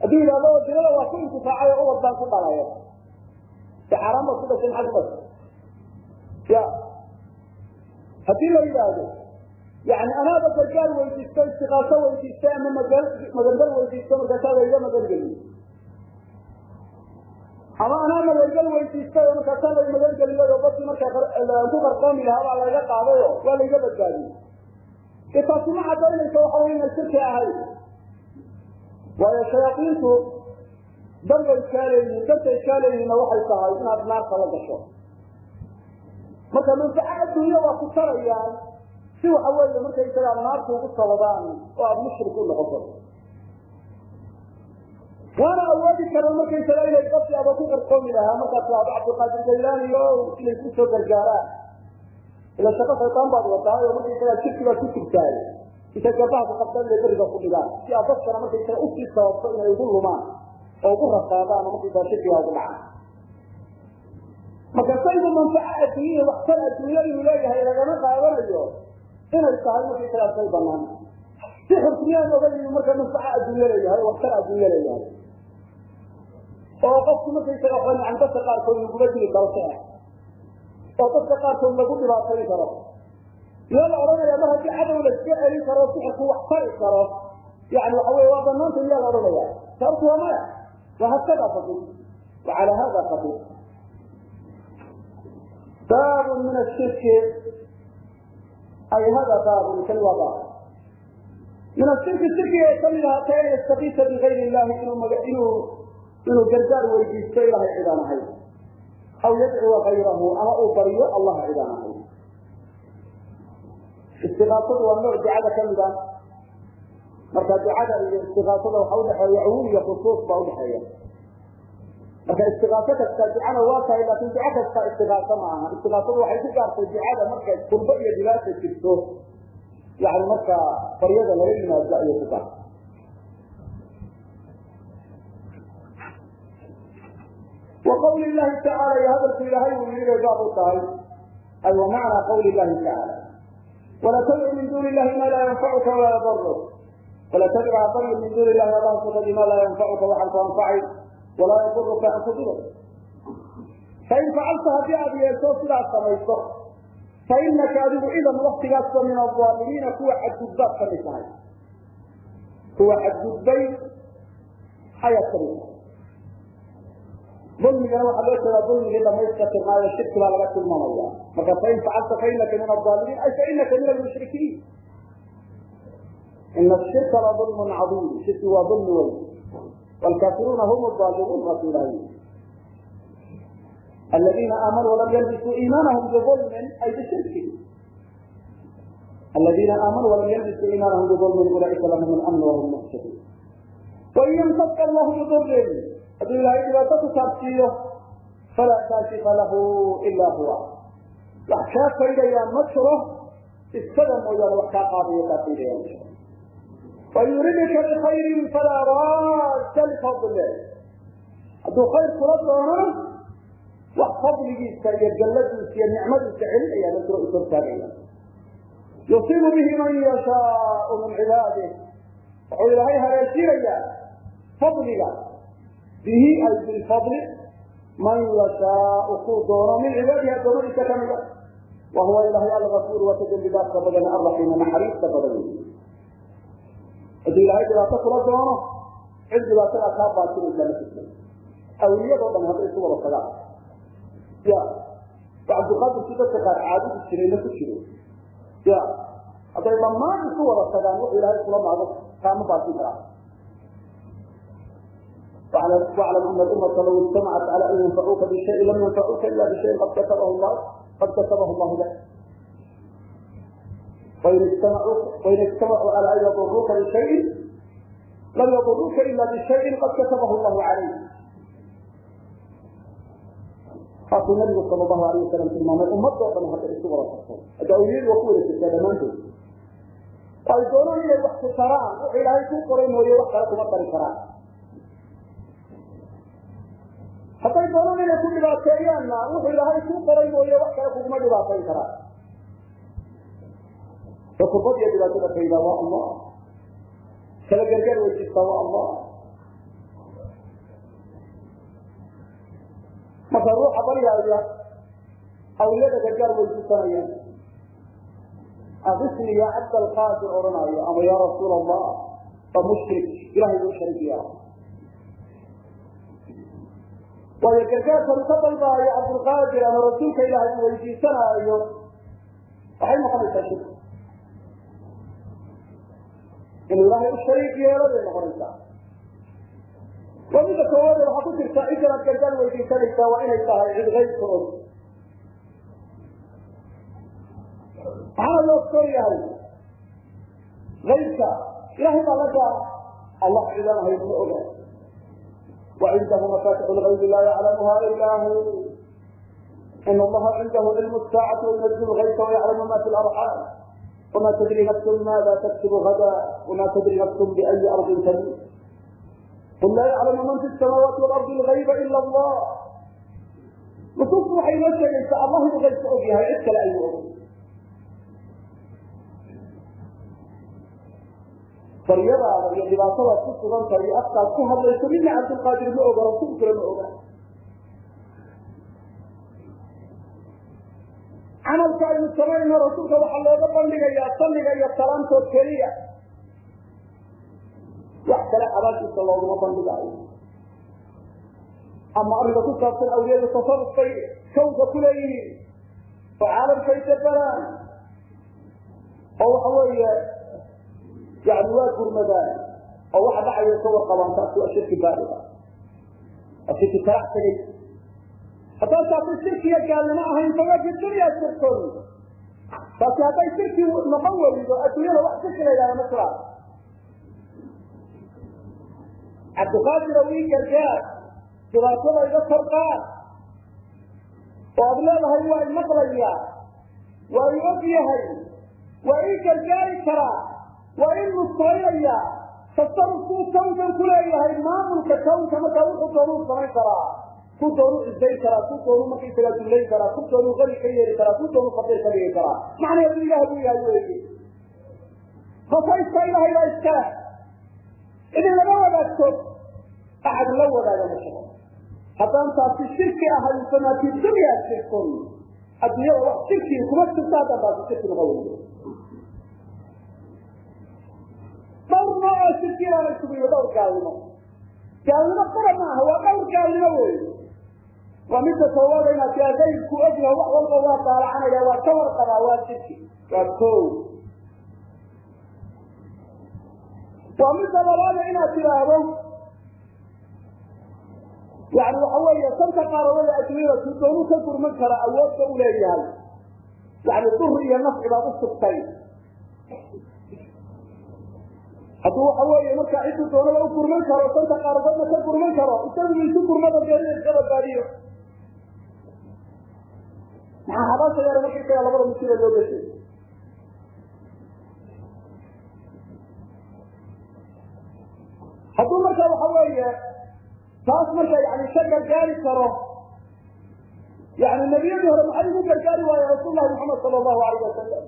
Hadduu yidhahdo dinada waa ku intifaacay oo ubad baan ku dhalayo. De xaaraan baad ku ku dhashay? Ya haddii la yidhaahdo yani anaaba gargaar weydiisto istiqaaso weydiista ama magan magangal weydiisto markaasaa layga magangeliyo ama anaa magangal weydiistay oo markaasaa lay magangeliyo oo badkii markaa ku qarqoomi lahaa baa layga qaadayo waa layga badbaadiyey de taasi ma cadaynayso waxa wey inay shirki ahayd waayo shayaaiintu darbay kaaleeyihiin dantay kaaleeyihiinna waxay tahay inaad naarta la gasho marka manfaco adduunya waa ku tarayaan si waxa weeye markaysagaa naarta ugu sababaan oo aada mushrik u noqoto. Waana awoodi karaan markaysaga inay dadki aba ku qarqoomi lahaa markaas waa cabdiqaadir jaylaani o inay ku soo gargaaraan. Ila shaqo shaytaan baad wadaa oo markaysagaa jirki baad ku jirtaay intay gabaha ku qabtaan inay beriga ku dhigaan. Si aad dadkana markaysaga u sii sababto inay ugu lumaan oo ugu rafaadaan oo markaysaga shirkiga ugu dhacaan. Marka saydu manfaco adduunya waxtar adduunye inuu leeyahay lagama qaadanayo inay tahay markaysagaa shay banaan. Si xurkmiyaan oga yimi marka manfaco adduunye leeyahay o waxtar adduunye leeyahay oo qofku markaysaga waa yani dadka qaarkood laguma dili karo sicir oo dadka qaarkood lagu dhibaatayn karo. Iyo la odhanaya mar haddii cadow laska celin karo sixirku wax tari karo yani waxa wey waa banaanta miyaa la odhanaya sababtu waa maya. Wa hakada fadil wa cala hada fadil baabun min ay hada baabun kani waa baab min ashirki shirkiga ay ka mid ahaatay an yastakiisa bigayr illahi inuu inuu gargaar weydiisto ilahay cidaan ahayn aw yadcuwa kayrahu ama uu baryo allah cidaan ahayn istiaasadu waa nooc ducada ka mid ah marka ducada iyo istiaasada waxa udhexeeya cumuum khusuus baa udhexeeya marka istiaao kasta ducana waa tahay laakin duco kasta istiaao ma aha. Istiaadu waxay ku gaartay ducada markay kurbo iyo dhibaata jirto. Yani markaa baryada lala yimaado ayay ku gaartay. Wa qawli tacaala iyo hadalku ilaahay uu yii baab u tahay. Ay wa macnaa qawli lahi tacaala wala tadcu min duuni lahi ma laa yanfacuka walaa yaduruk wala tadcu habaryi min duuni lahi allaha sokadii ma laa yanfacuka waxaan ku anfacay walaa yaduruka an tubiru fain facalta haddii aad yeesho sidaad samayso fa adigu idan waktigaasba min aaalimiina kuwa xadgudbaad ka mid tahay. Kuwa xadgudbay ayaad ka mid tahay. Dulmigana waxaa loo jeedaa dulmigii dhamayska tirnaayo shirki baa laga tilmaamaya marka fain facalta fainaka min aaalimiin ay fainaka min almushrikiin. Ina shirka la ulmun cadiim shirki waa ulmi weyn wlkaafiruuna hum aalimuun waasu ilahay aladiina aamanuu walam yalbisuu iimaanahum biulmin ay bishirki aladiina aamanuu walam yalbisuu iimaanahum biulmin ulaaika lahum alamn wahum muhtaduun wain yamtaska allahu bidurin hadduu ilaahay dhibaato ku saabsiiyo falaa kaashifa lahu ilaa huwa wax kaa faydayaa ma jiro isaga mooyaane wax kaa qaadayo kaa faydaya ma jiro wain yuridika bikayrin falaa raadda lifadle hadduu khayr kula doonana wax fadligiisa iyo galladiisa iyo nicmadiisa celinaya ma jiro ishortaagaya yusiibu bihi man yashaau min cibaadih wuxuu ilaahay haleesinayaa fadliga bihi ay bilfadli man yashaau kuu doono min cibaadihi addoomadiisa kamida wa huwa ilahay algafuur waa ka dembi dhaafka badan alraxiima naxariista badan hadduu ilaahay dhibaato kula doono cid dhibaatada kaa baatinaysa ma jirto awliyadoo dhan hadday isu wada tagaan ya cabdiqaadirkii dadka qaar caabudi jirayna ku jiro ya hadday dhammaan isu wada tagaan wuxuu ilaahay kula maago kaama baatin karaa واعلم أن الأمة لو اجتمعت على أن ينفعوك بشيء لم ينفعوك إلا بشيء قد كتبه الله قد كتبه الله لك wain ijtamacuu ala an yaduruuka bishayin lam yaduruuka ila bishayin qad katabahu llahu caleyk saasuu nabigu sal lahu alayh wasalam tilmaamay ummadoo dhan hadda isu wada tartay adawiyadu waa ku wada jirtaa dhammaantood ay doonaan inay wax ku taraan wuxuu ilaahay kuu qoray mooye wax kale kuma qari karaan hadday doonaan inay ku dhibaateeyaanna wuxuu ilaahay kuu qoray mooye wax kale kuguma dhibaateyn karaan oo kurbad iyo dhibaatada kaydaa waa allah. Kala gargaar weydiistaa waa allah. Marka ruuxa baryaaya awliyada gargaar weydiisanayaan akisni ya. Cabd alqaadir odhanaayo ama ya rasuul allah waa mushrik ilahay buu sharig yeela waayo gargaarkanu ka dalbaayo cabdulqaadir ama rasuulka ilaahay uu weydiisanaayo waxay noqonaysaa shirk inuu ilaahay u shariik yeelo bay noqonaysaa. Waa midda koowaade waxaa ku jirta ciddan aad gargaar weydiisanaysaa waa inay tahay cid kaybka og maxaana loo ogsoon yahay kaybka ilahay baa la gaara allah cidaan ahayd ma oga. Wacindahu mafatix lgaybi laa yaclamuha ila hu. In allaha cindahu cilmu saacati wayunazil lgaysa wayaclamu ma fi larxaam wma tadri nafsun maada taksibu hada wma tadri nafsun biayi ardin tamut qul laa yaclamu man fi samaawaati walardi lgayba ila allah nusuustu waxay noo sheegaysaa allah inuu gaybka og yahay cid kale ayuu og baryadaada iyo dhibaatadaad ku sugan tahay iyo afkaad ku hadlayso midna cabdulqaadir ma oga rasuulkula ma oga camalka aynu samayno rasuulka waxaa looga bandhigayaa salliga iyo salaamtood keliya. Wax kale xabaashiisa looguma bandhigaayo. Ama arrinka ku saabsan awliyadu tasarufbay kawnka ku leeyihiin oo caalamkay dabaraan oo waxa weeye yani waa gurmadaan oo waxa dhacaya ka warqabaan taasi waa shirki baaliga waa shirki kalax hadday taasi shirkiga gaalnimo ahayn faga fi dunya shirkun taasi hadday shirki noqon weydo adduunyada wax shirki la yidhahda ma jiraan cabdiqaadir ow ii gargaar dhibaatada iga farqaan oo ad leedahay waa i maqlayaa waa i og yahay waa ii gargaari karaa waa in nusraynaya tasarufkuu kawnkan ku leeyahay maamulka kawnka markaa wuxuu doonuu samayn karaa ku doonuu cisayn karaa ku doonuu markaysagaa dullayn karaa ku doonuu qani ka yeeli karaa ku doonuu faqiir ka dhigi karaa macnaheedu ilaah buu yahay weeye khasayska ilahay baa iskale idin lama wadaagto axad la wadaaga ma jiro haddaan taasi shirki ahayn famaa fi dunya shirkun adduunyada wax shirkii kuma jirto haddaan taasi shirki noqon weydo. Dhowr nooco shirkiyaana isugu yimi dhowr gaalnimo. Gaalnimo qura maaha waa dhowr gaalnimo wey waa midda koowaada inaad tiraa gaybku ogyaha wax walba waa daalacanaya waa ka warqabaa waa shirki waa ko waa midda labaada inaad tidhaahdo yani waxa weeye santa qaarabada adduunyada ku doonuu ka gurman kara awoodda u leeyahay. Yani dur iyo nafci baad u sugtay. Hadduu waxa weeye markaa ciddu doonada u gurman karo santa qaaradoodna ka gurman karo isagu isu gurmada geerida iska badbaadiyo maxaa habaasha yare markaysaga labada masiira loo geshay hadduu marka waxa weeye taas marka yani ka gargaari karo yani nebiyadii hore maxay ugu gargaari waaye rasuul lahi maxamed sala allahu alayh wasalam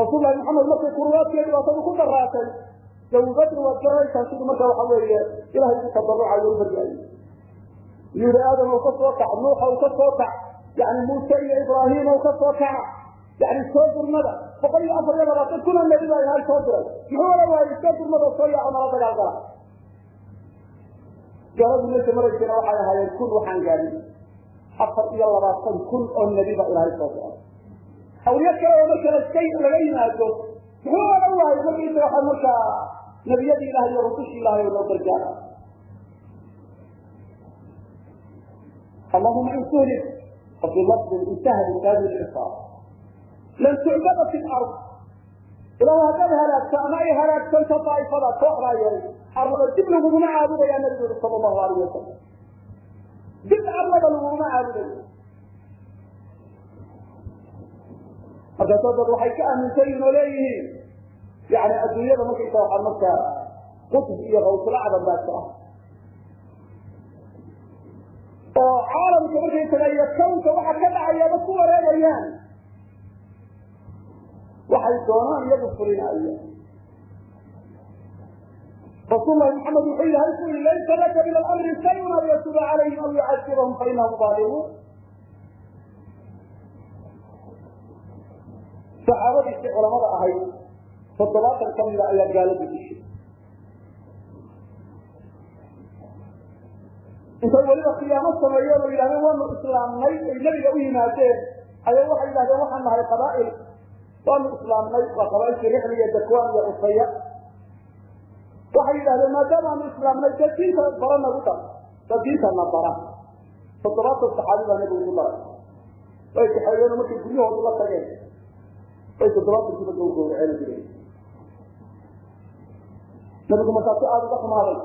rasuul lahi maxamed markay kurubaadkiiyo dhibaatadu ku daraatay jawbadri waad garanaysaa siduu marka waxa weeye ilahay ugu tadarucayo u baryaayey yidhi aadam ka soo kac nuuxa u ka soo kac yani muuse iyo ibraahim u ka soo kaca yani soo gurmada boqol iyo afar iyo labaatan kuna nebi baa ilahay soo diray muxuu ola waayey soo gurmada soo yaaco nala dagaal gala gaaladu meesha maraysana waxay ahaayeen kun waxaan gaadhin. Afar iyo labaatan kun oo nebi baa ilahay soo diray awliya kale oo marka laska laga yimaado muxuu ola waayey markaysa waxa markaa nebiyadii ilahay iyo rusushii ilahay oo loo gargaara allahuma insuni wafii lafdin intahad hadi cisaab lan tucbada fi lard ilaah haddaad halaagto ama ay halaagsanto daaifada kooxdaa yeelay arlada dib laguguma caabudayaa nabigooda sal allahu alayh wasalam dib arlada laguguma caabudayo markaasoo dad waxay ka aaminsan yihiin oo leeyihiin yani adduunyada markaysa waxaa markaa qutb iyo kawsulacdan baa ka ah markaysaga iyo kownka waxa ka dhacayaaba ku wareegayaan. Waxay doonaan iyagu fulinaya rasuul lahi maxamed wuxuu ilahay ku yii laysa laka min alamri shayun aw yatuba calayhim aw yucadibahum fainahum zaalimuun saxaabadiisii culamada ahayd toddobaatan ka mida ayaa gaalada dishay intay weliba khiyaamo sameeyeen oo yidhahdeen waanu islaamnay ay nebiga u yimaadeen. Ayaa waxay yidhahdeen waxaan nahay qabaa'il. Waanu islaamnay waa qabaailkii rixli iyo dakwaan iyo usaya waxay yidhahdeen maadaamaanu islaamnay dee diinta bara nagu dar da diintana bara. Toddobaatan saxaabi baa nebigu ugu daray. Way kaxeeyeen markay guryahoodu la tageen. Way toddobaatan dibadda u gowraceen jireen. Nebigu markaasu aada uga xumaaday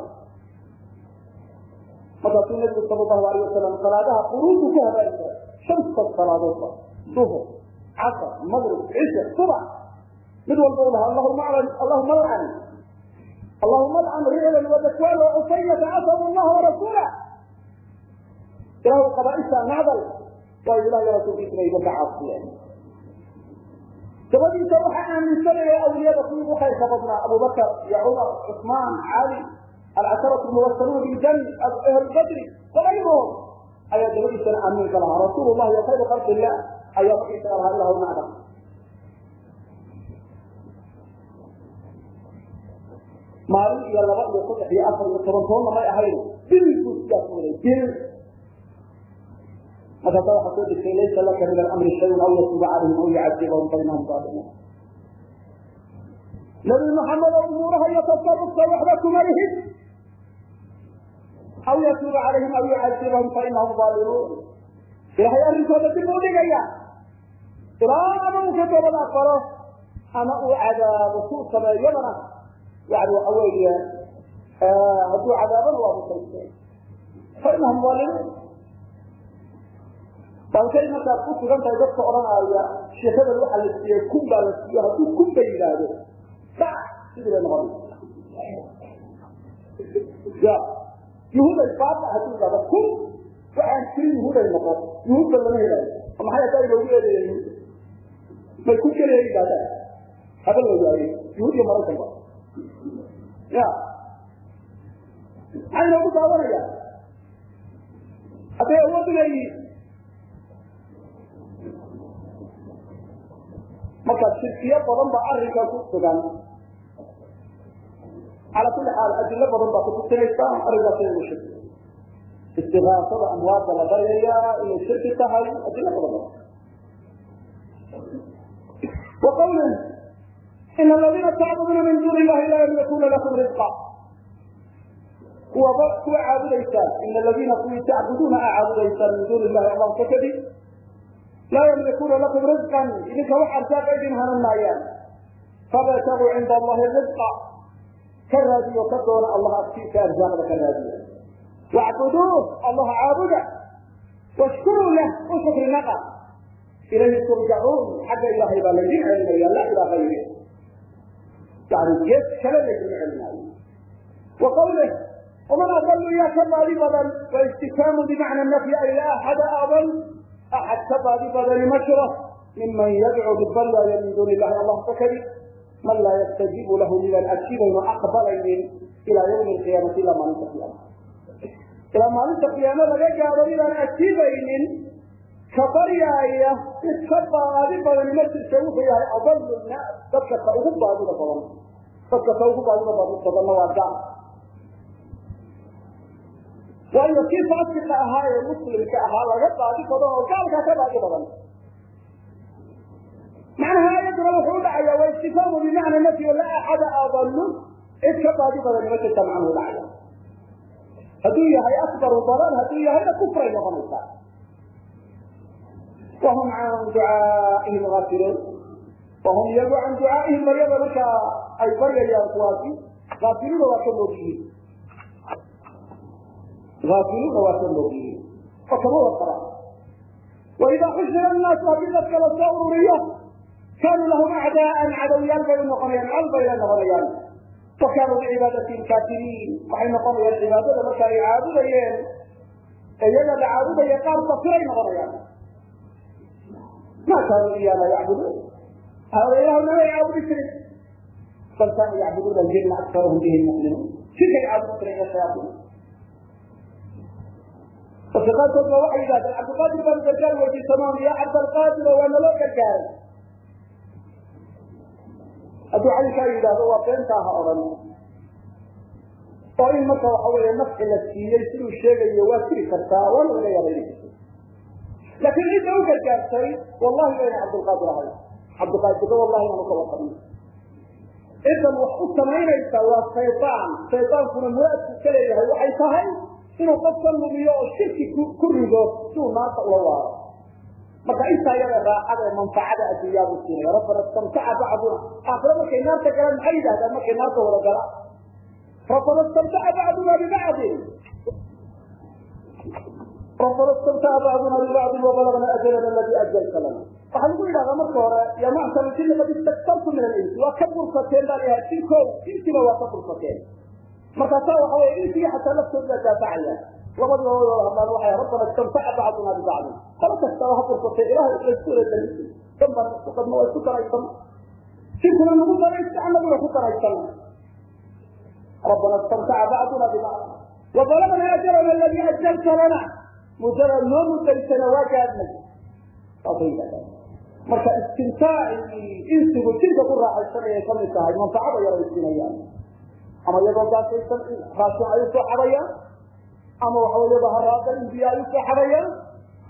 markaasuu nabigu sal lahu alayh wasalam salaadaha quruudu ku habaari jiray shanta salaadoodba duhur casar magrib cisha subax mid walba u lahaa allahuma alcan allahuma alcan riclan wadakwan wacusayata asabu allaha warasuula ilahu qabaaisha nacdal waayo ilahi rasuulkiisuna iga kacaasiyeen dabadiisa waxaa aaminsanaya awliyada kuwii ugu khayrka badnaa abubakar iyo cumar cusmaan cali alcasharat muwasaluun biljan ahlu badri wagayruhum ayaa dabadiisana aaminka lahaa rasuul llahi wa khayru khalqi illah ayaa markaysaga lahaa ilahu nacdal maalin iyo laba iyo saddex iyo afar iyo toban toonna may ahayn bil buu sidaas waday bil markaasa waxaa soo degtay laysa laka min alamri shayun aw yatuuba calayhim aw yucadibahum fainahum zaalimuun nabi maxamedo umuuraha iyo tasarufka waxba kuma lihid aw yatuuba calayhim aw yucadibahum fainahum zaalimuun ilahay arrinkooda dib u dhigaya ilaa ama uu ka toobad aqbalo ama uu cadaabo suu sameeyadana yani waxa weeye hadduu cadaabana waa musaysteen fainahum zaalimuun balkay markaad ku sugan tahay dadka odhanaya sheekada waxa la siiyey kun baa la siiyo hadduu kun ba yidhaahdo sidii bay noqonaysa yuhuuday baaba hadduu yidhahdo kun waxaan jirin yuhuuday noqon yuhuudba lama helaayo maxay haddaa inoogu eedeeya yuhuudda may ku keliya yidhahdaan haba la waayo yuhuud iyo maraykanba ya maxay inoogu daawanaya hadday awood leeyihiin marka shirkiyo badan baa arrinkaa ku sugan cala kuli xaal adilo badan baa kutusinaysa arrinkaas inuu shirki istigaasada amwaadda la baryayaa inay shirki tahay adilo badan wa in aladiina tacbuduna min duuni illahi laa yamlikuna lakum rizqa kuwa kuwa caabudaysaan in aladiina kuwii tacbuduuna aa caabudaysaan min duuni illahi allah ka kadib laa ymlikuuna lakum rizqan idinka wax arsaaq idin hanan maayaan fabtaguu cinda allahi rizqa ka raadiyo ka doona allah agtiisa arsaaqda ka raadiyo. Wacbuduuh allah caabuda. Washkuruu lah u shukri naqa. Ilayhi turjacuun xagga ilaahay baa laydin celinaya la ilaa ayri yani gees kale laydin celinaayo wa qawlih adalu yaa ka baadi badan waistikaamu bimacna nafyi ay la axada adan axad ka baadi badani ma jiro. Miman yadcu midballaaya min duuni illahi allah fakadi man laa yastajiibu lahu midaan ajiibayno aqbalaynin ilaa ywmi alqiyaamati ilaa maalinta qiyaama ilaa maalinta qiyaame laga gaado midaan ajiibaynin ka baryaaya mid baadi badani ma jirta wuxuu yahay adalu naas. Dadka ka ugu baadida badan dadka ka ugu baadida badanna waa gaal waayo kii faasika ahaa ee muslimka ahaa laga baadi badan oo gaalkaa ka baadi badan. Macnaha aayaduna wuxuu udhacaya waa istifaamu bimacna nafyi la axada adalu cid ka baadi badani ma jirta macnuhu dhacaya. Hadduu yahay akbaru dalal hadduu yahayna kufray noqonaysaa. Wahum can ducaaihim aafiluun wahum iyagu can ducaaihim baryada markaa ay baryayaan kuwaasi aafiluuna waa ka moogiyiin. Aafiluuna waa ka moogiyiin. Oo kama waqara waidaa xushira annaasu haddii dadka la soo ururiyo kaanuu lahum acdaaan cadowyaal bay u noqonayaan col bayna noqonayaan wa kaanuu kaafiriin waxay noqonayaan cibaadada marka ay caabudayeen ee iyaga la caabudaya qaar safiray noqonayaan ma kaanuu iyaana yacbuduun hada ilahu namay caabudi jirin bal kaanuu yacbuduuna aljinna aktarahum bihi mu'minuun jirkay caabudi jiren iyo shayaatiin dadka qaarkood ba waxay yidhahdeen cabdilqaadir baanu gargaar weydiisanoon ya cabdalqaadir oo waa naloo gargaaray hadduu caynkaa yidhaahdo waa beentaa ha odhan. Oo in marka waxa weeye nafci la siiyey siduu sheegayo waa jiri kartaa waana laga yaaba laakiin cidda u gargaartay wallahi bayna cabdilqaadir ahay cabdilqaadirka wallahi aanu ka warqabin ciddan wax u samaynaysa waa shaydaan shaydaankuna muraadku ka leeyahay waxay tahay inuu qofka lumiyo oo shirki ku rido si uu naarta ula waaro marka intaa yada raacada ee manfacada adduunyaa buu siinaya rabbana istamtaca bacduna aakhiro markay naarta galaan maxay yidhahdaan markay naarta wada galaan. Rabbana istamtaca bacduna bibacdin rabbana istamtaca bacduna bibacdin wabalagna ajalana aladii ajalta lana. Waxaa lagu yidhahdaa marka hore ya macshar jinni qad istaktartu min alinsi. Waa ka bursateen baa layahay jinkow insiba waa ka bursateen. Markaasaa waxa wey insiga xataa laftooda baa daafacaya labadii hooy wada hadlaan waxay rabbana istamtaca bacduna bibacdin kala kastaba ha bursatee ilahay isku wada daliisay danbana isku qadma waa isku daraysan jinkuna nagu daraysa annaguna ku daraysan rabbana istamtaca bacduna bibacd wabalagna ajalana aladii ajalta lana. Muddada noo muddaysana waa gaadnay ku raaxaysanayay ka mid tahay. Manfacada ama iyadoo gaasaysan raashin ay u soo xadayaan ama waxa iyadoo haraada indiya ay u soo xadayaan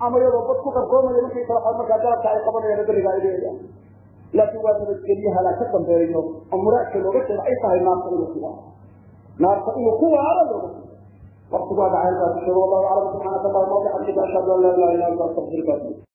ama iyadoo bad ku qarqoomaya markay kala markaa galabka ay qabanayaan beriga ay leeyaan laakiin waa nabadgelyaha la ka dambeeyo oo looga jeeda ay tahay naarta inuu ku waaro naarta inuu ku waaro looga waqtigu waa dhacay halkaas sheego wallahu aclam subxaanaka allahuma wabixamdika ashhadu an laa ilaha illa anta